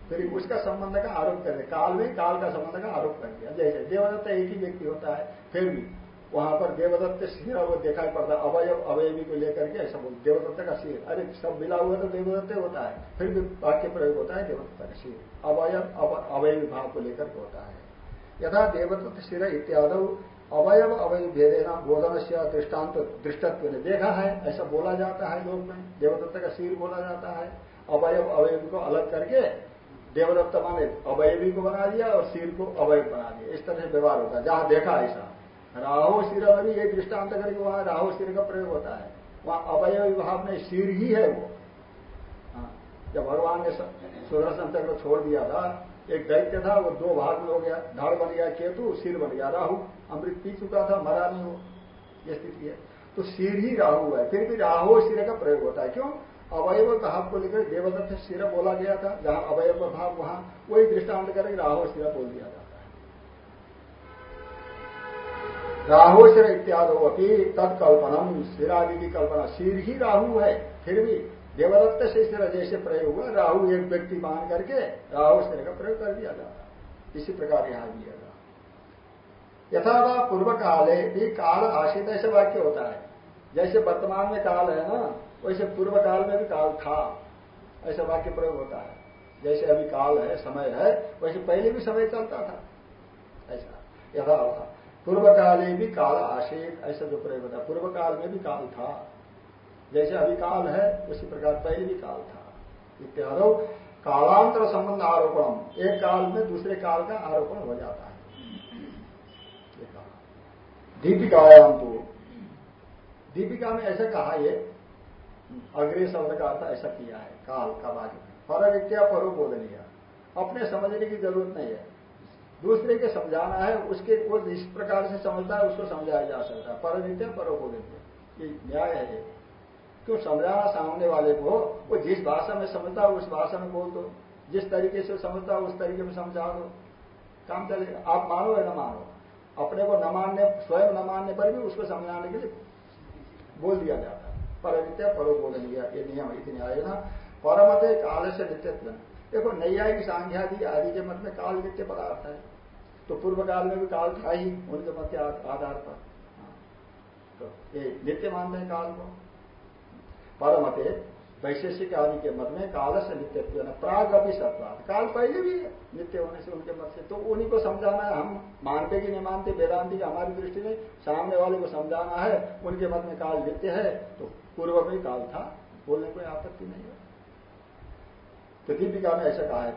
फिर उसका संबंध का आरोप कर दिया। काल में काल का संबंध का आरोप कर दिया। जैसे देवदत्त एक ही व्यक्ति होता है, फिर भी वहाँ पर देवदत्त सिर वो दिखाई पड़ता है अवयव को लेकर के ऐसा बोल देवदत्त का सिर अरे सब मिला हुआ तो देवदत्त होता है। फिर भी वाक्य प्रयोग होता है देवदत्त का सिर अवयव अवयवी भाव को लेकर होता है। यथा देवदत्त सिर इत्यादि अवयव अवयव भेदेना बोधन से दृष्टांत दृष्टत्व ने देखा है ऐसा बोला जाता है लोग में देवदत्त का शीर बोला जाता है। अवयव अवयवी को अलग करके देवदत्त माने अवयवी को बना दिया और शीर को अवयव बना दिया। इस तरह से व्यवहार होता है। जहाँ देखा ऐसा। राहु सिर में भी ये दृष्टांत करके वहाँ राहु सिर का प्रयोग होता है। वहाँ अवयवी भाव में शीर ही है वो। हाँ, जब भगवान ने सुदर्शन चक्र छोड़ दिया था एक दैत्य था वो दो भाग में हो गया। धड़ बन गया केतु सिर बन गया राहु। अमृत पी चुका था, मरा नहीं हो। यह स्थिति है। तो सिर ही राहु है, फिर भी राहु सिर का प्रयोग होता है। क्यों? अवयव भाव को लेकर देवदत्त सिर बोला गया था, जहाँ अवयव भाव वहाँ, वही दृष्टांत करके राहु सिर बोल दिया जाता है। राहु सिर इत्यादि अपनी तत्कल्पनम सिरादि की कल्पना। सिर ही राहु है, फिर भी देवदत्त से सिर जैसे प्रयोग हुआ, राहु एक व्यक्ति मान करके राहु सिर का प्रयोग कर दिया जाता इसी प्रकार यहाँ दिया है। यथा पूर्व काले भी काल आशित ऐसे वाक्य होता है। जैसे वर्तमान में काल है ना, वैसे पूर्व काल में भी काल था, ऐसा वाक्य प्रयोग होता है। जैसे अभी काल है, समय है, वैसे पहले भी समय चलता था, ऐसा। यथा पूर्व काले भी काल आशित ऐसा जो प्रयोग होता है। पूर्व काल में भी काल था। जैसे अभी काल है, उसी प्रकार पहले भी काल था। इत्यादि। कालांतर संबंध आरोपण। एक काल में दूसरे काल का आरोपण हो जाता है। दीपिकायाम तो दीपिका में ऐसा कहा, ये अग्रे शब्द का अर्थ ऐसा किया है, काल, का बाद पर विद्या परो बोधनीय। अपने समझने की ज़रूरत नहीं है। दूसरे के समझाना है, उसके, वो जिस प्रकार से समझता है, उसको समझाया जा सकता है। पर विद्या परो बोधनीय। ये न्याय है क्यों समझाना सामने वाले को? वो जिस भाषा में समझता है, उस भाषा में बोल दो। जिस तरीके से समझता है, उस तरीके में समझा दो। काम चलेगा। आप मानो या ना मानो? अपने को न मानने, स्वयं न मानने पर भी उसको समझाने के लिए बोल दिया जाता है। पर नित्य परो बोलेंगे ये नियम इतने आए ना परमत काल से नित्यत्व। देखो, नैयायिक सांख्यादि आदि के मत में काल नित्य पदार्थ है। तो पूर्व काल में भी काल था ही, उनके मत के आधार पर। हाँ। तो ये नित्य मानते हैं काल को। परमते वैशेषिक आदि के मत में काल से नित्यत्व प्राग अभी सत्वाद काल पहले भी नित्य होने से उनके मत से। तो उन्हीं को समझाना है, हम मानते कि नहीं मानते, वेदांति की हमारी दृष्टि में सामने वाले को समझाना है, उनके मत में काल नित्य है तो पूर्व में काल था, बोलने कोई आपत्ति नहीं है। तो दीपिका में ऐसा कहा है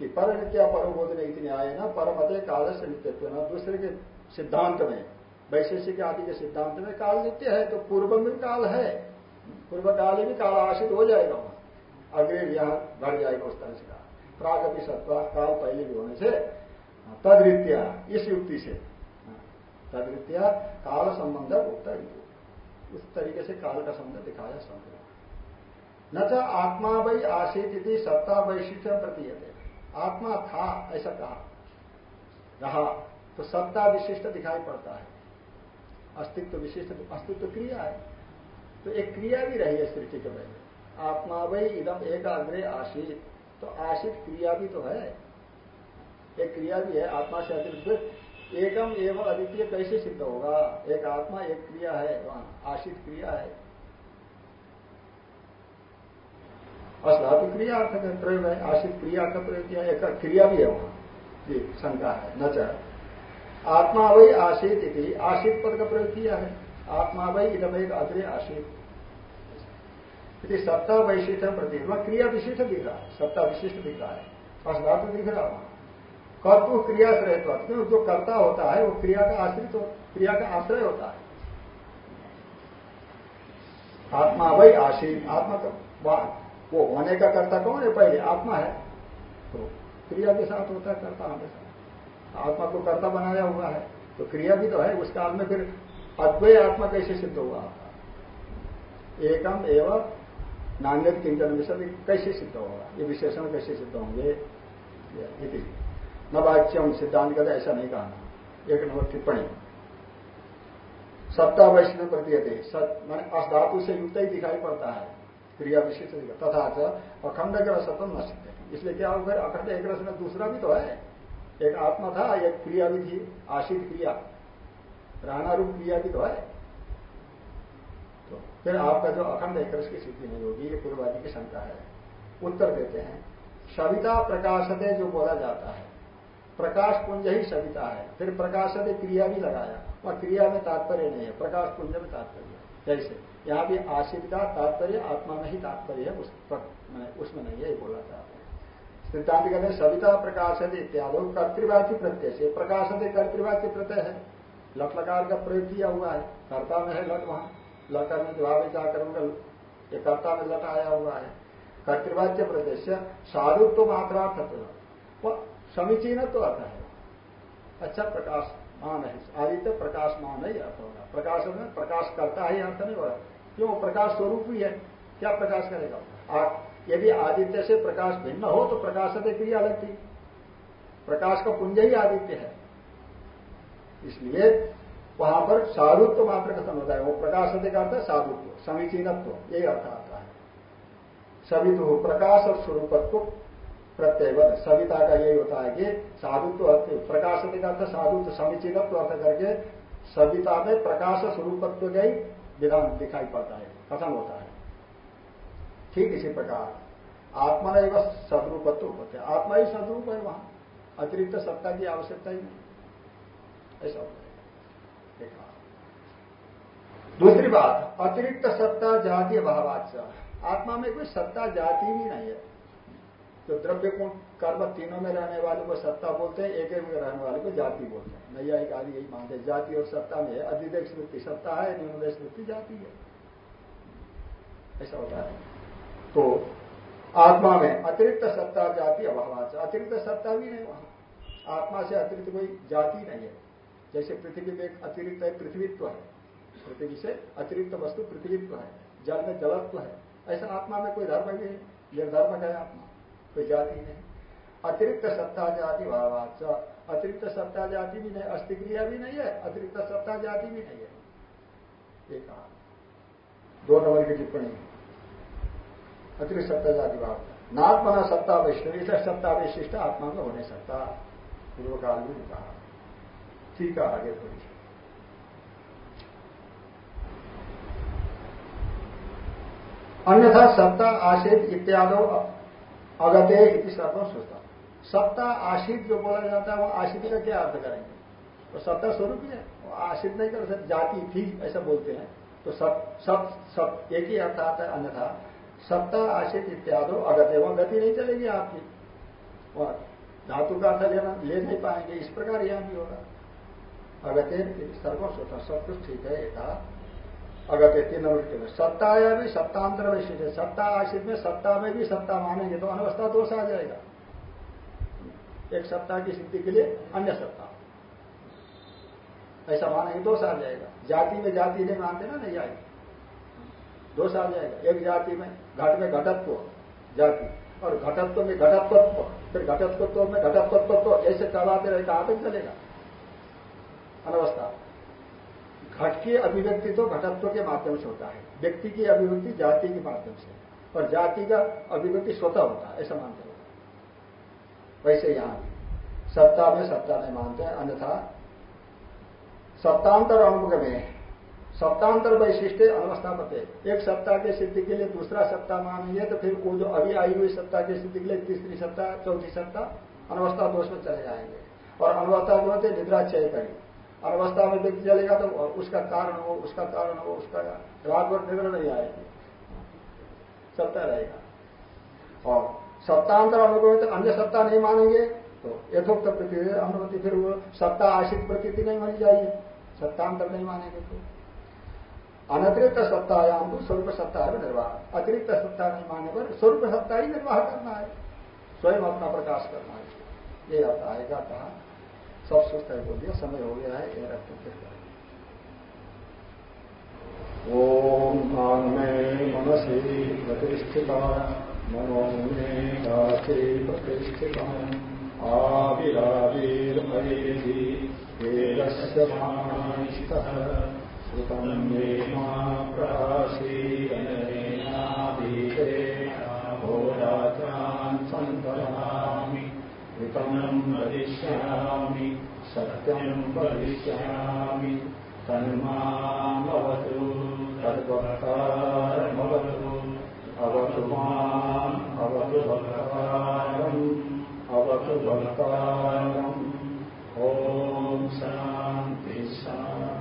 कि पर नित्य नित्या परमोदन इतने आए ना परमते काल से नित्यत्व न, दूसरे के सिद्धांत में, वैशेषिक आदि के सिद्धांत में काल नित्य है तो पूर्व में काल है। पूर्व काल भी काल आशित हो जाएगा वहाँ। अग्रे यहाँ बढ़ जाएगा उस तरह से कहा। प्रागति सत्वा काल पहले भी होने से तदृत्या, इस युक्ति से तदृत्या काल संबंध उत्तर उस तरीके से काल का संबंध दिखाया संबंध न। तो आत्मा वही आशित सत्ता वैशिष्ट प्रतीयते। आत्मा था, ऐसा कहा। रहा तो सत्ता विशिष्ट दिखाई पड़ता है। अस्तित्व विशिष्ट, अस्तित्व क्रिया है। तो एक क्रिया भी रही है सृष्टि के पहले आत्मा वही इदम एक अग्रे आशित तो आशित क्रिया भी तो है। एक क्रिया भी है, आत्मा से अतिरिक्त। एकम एवं अद्वितीय कैसे सिद्ध होगा? एक आत्मा, एक क्रिया है वहाँ आशित क्रिया है। असधातु क्रिया अर्थ का प्रयोग है आशित क्रिया का प्रयोग किया। एक क्रिया भी है वहाँ। जी शंका है न आत्मा वही आशित आशित पद का प्रयोग किया है। आत्मा वही एक अग्रे आशित सत्ता वैशिष्ट प्रति वह क्रिया विशिष्ट दिख रहा है सत्ता विशिष्ट दिख रहा है असधातु दिख रहा वहाँ कर्तु क्रिया क्यों जो कर्ता होता है, वो क्रिया का आश्रित क्रिया का आश्रय होता है। आत्मा वही आशित आत्मा का वो होने का कर्ता कौन है? पहले आत्मा है। तो क्रिया के साथ होता है, कर्ता हमेशा आत्मा को कर्ता बनाया हुआ है। तो क्रिया भी तो है, उस काल में फिर अद्वय आत्मा कैसे सिद्ध हुआ? आपका एकम एवं नान्य किंचन विषय कैसे सिद्ध होगा? ये विशेषण कैसे सिद्ध होंगे? न वाच्यम सिद्धांत कहते ऐसा नहीं कहना एक नंबर टिप्पणी। सत्ता वैष्णव प्रतीय मैंने असधातु से युक्त ही दिखाई पड़ता है। क्रिया विशिष्ट तथा अखंड के रसत्व न सिद्ध इसलिए क्या फिर अखंड एक रस में दूसरा भी तो है। एक आत्मा था, एक क्रिया भी थी आशित क्रिया। रहना रूप क्रिया भी तो है। तो फिर आपका जो अखंड एक की सिद्धि नहीं होगी ये पूर्वादि की शंका है, उत्तर देते हैं, सविता प्रकाशते जो बोला जाता है, प्रकाश पुंज ही सविता है। फिर प्रकाशते क्रिया भी लगाया, और क्रिया में तात्पर्य नहीं है, प्रकाश पुंज में तात्पर्य जैसे यहाँ भी आशित का तात्पर्य, आत्मा में ही तात्पर्य है, उस उसमें नहीं है, ये बोला चाहते हैं। सिद्धांत कहते हैं, सविता प्रकाश इत्यादि कर्तवाच्य प्रत्यय से प्रकाश कर्तवाच्य प्रत्यय है। लट लकार का प्रयोग किया हुआ है। कर्ता में है लट वहाँ लटर में जो आवे जाकर ये कर्ता में लट आया हुआ है। कर्तवाच्य प्रदेश साधुत्व मात्रार्थ वो समीचीन तो अर्थ है। अच्छा प्रकाश मान है। आदित्य प्रकाश मान नहीं अर्थ होगा प्रकाश में प्रकाश करता ही अर्थ नहीं हो। रहा क्यों? प्रकाश स्वरूप ही है। क्या प्रकाश करेगा? आप यदि आदित्य से प्रकाश भिन्न हो तो प्रकाश से क्रिया लगती। प्रकाश का पुंज ही आदित्य है। इसलिए वहाँ पर साधुत्व मात्र कथन होता है वो प्रकाश अर्थ है साधुत्व समीचीनत्व यही अर्थ आता है। सभी तो प्रकाश और स्वरूपत्व प्रत्यय सविता का यही होता है कि साधुत्व अर्थ, प्रकाश का अर्थ साधुत्व समीचीनत्व अर्थ करके सविता में प्रकाश स्वरूपत्व का ही विधान दिखाई पड़ता है, कथन होता है। ठीक इसी प्रकार आत्मा ने बस सदरूपत्व होते आत्मा ही सदरूप है वहाँ, अतिरिक्त सत्ता की आवश्यकता ही नहीं। ऐसा देखा। दूसरी बात, अतिरिक्त सत्ता जातीय भावाच आत्मा में कोई सत्ता जाति भी नहीं है। जो द्रव्य गुण कर्म तीनों में रहने वाले को सत्ता बोलते हैं, एक एक में रहने वाले को जाति बोलते हैं। नैया एक आदि यही मानते हैं। जाति और सत्ता में अधिदेश स्मृति सत्ता है न्यूनदेश स्मृति जाति है। ऐसा होता है। तो आत्मा में अतिरिक्त सत्ता जाति अभाव अतिरिक्त सत्ता भी नहीं वहाँ। आत्मा से अतिरिक्त कोई जाति नहीं है। जैसे पृथ्वी में एक अतिरिक्त है, पृथ्वीत्व है। पृथ्वी से अतिरिक्त वस्तु पृथ्वीत्व है, जल में जलत्व है। ऐसा आत्मा में कोई धर्म नहीं निर्धर्म है आत्मा, कोई जाति नहीं। अतिरिक्त सत्ता जाति भावाच अतिरिक्त सत्ता जाति भी नहीं अस्थि क्रिया भी नहीं है, अतिरिक्त सत्ता जाति भी नहीं है। एक कहा। दो नंबर की टिप्पणी। अतिरिक्त सत्ता जाति भाव नात्मना सत्ता वैष्णव सत्ता विशिष्ट आत्मा में हो नहीं सकता। पूर्व काल में कहा। ठीक है आगे थोड़ी अन्यथा सत्ता आशित इत्यादि अगते इति सर्व सोचता सत्ता आशित जो बोला जाता है, वो आशित का क्या अर्थ करेंगे? तो सत्ता स्वरूप ही है। वो आशित नहीं कर सकते, जाति थी ऐसा बोलते हैं। तो सब सब सब एक ही अर्थ आता है, अन्यथा सत्ता आशित इत्यादि अगत, वहाँ गति नहीं चलेगी आपकी। धातु का अर्थ लेना, ले नहीं पाएँगे, इस प्रकार यहाँ भी होगा। अगते सर्व सब कुछ ठीक है एक अगत्य तीन नंबर में सत्ता या भी सत्तांतर वैशिष्ट है। सत्ता आशित में सत्ता में भी सत्ता मानेंगे तो अनवस्था दोष आ जाएगा। एक सत्ता की सिद्धि के लिए अन्य सत्ता। ऐसा मानेंगे दोष आ जाएगा। जाति में जाति नहीं मानते ना, नहीं आएगी। दोष आ जाएगा। एक जाति में घट में घटत्व, जाति। और घटत्व में घटत्व, फिर घटत्व में घटत्व तो ऐसे करवाते रहे कहाँ तक चलेगा। अनवस्था। घट की अभिव्यक्ति तो घटत्व के माध्यम से होता है, व्यक्ति की अभिव्यक्ति जाति के माध्यम से। और जाति का अभिव्यक्ति स्वतः होता है, ऐसा मानते होगा वैसे यहाँ सत्ता में सत्ता नहीं मानते हैं, अन्यथा सत्तांतर अनुमुख में, सत्तांतर वैशिष्ट अवस्था पते एक सत्ता के सिद्धि के लिए दूसरा सत्ता मानेंगे तो फिर वो जो अभी आई हुई सत्ता की सिद्धि के लिए तीसरी सत्ता, चौथी सत्ता, अनवस्था दोष में चले जाएँगे। और अनवस्था होते निद्रा चय करी। अनवस्था में व्यक्ति चलेगा तो उसका कारण हो, उसका कारण हो, उसका रात भर निद्रा नहीं आएगी। सत्ता रहेगा। और सत्तांतर अनुभव तो अन्य सत्ता नहीं मानेंगे तो यथोक्त प्रति अनुमति फिर वो सत्ता आशित प्रकृति नहीं मानी जाएगी। सत्तांतर नहीं मानेंगे तो। अनतिरिक्त सत्तायाम तो स्वरूप सत्ता है निर्वाह। अतिरिक्त सत्ता नहीं मानने पर स्वरूप सत्ता ही निर्वाह करना है। स्वयं अपना प्रकाश करना है। ये आता आएगा कहा सब सुस्त है बोल दिया, समय हो गया है, ये रखते फिर ओम मान में मनसी प्रतिष्ठिता, मनो में काचे प्रतिष्ठिता आविरावीर वेदस्य श्रुतम् मे मा प्रासीरनेनाधीते उत्तमं वदिष्यामि, सत्यं वदिष्यामि, तन्मामवतु तद्वक्तारमवतु अवतु माम्, अवतु भगवानम् अवतु भगवानम्। ॐ शान्ति शान्ति।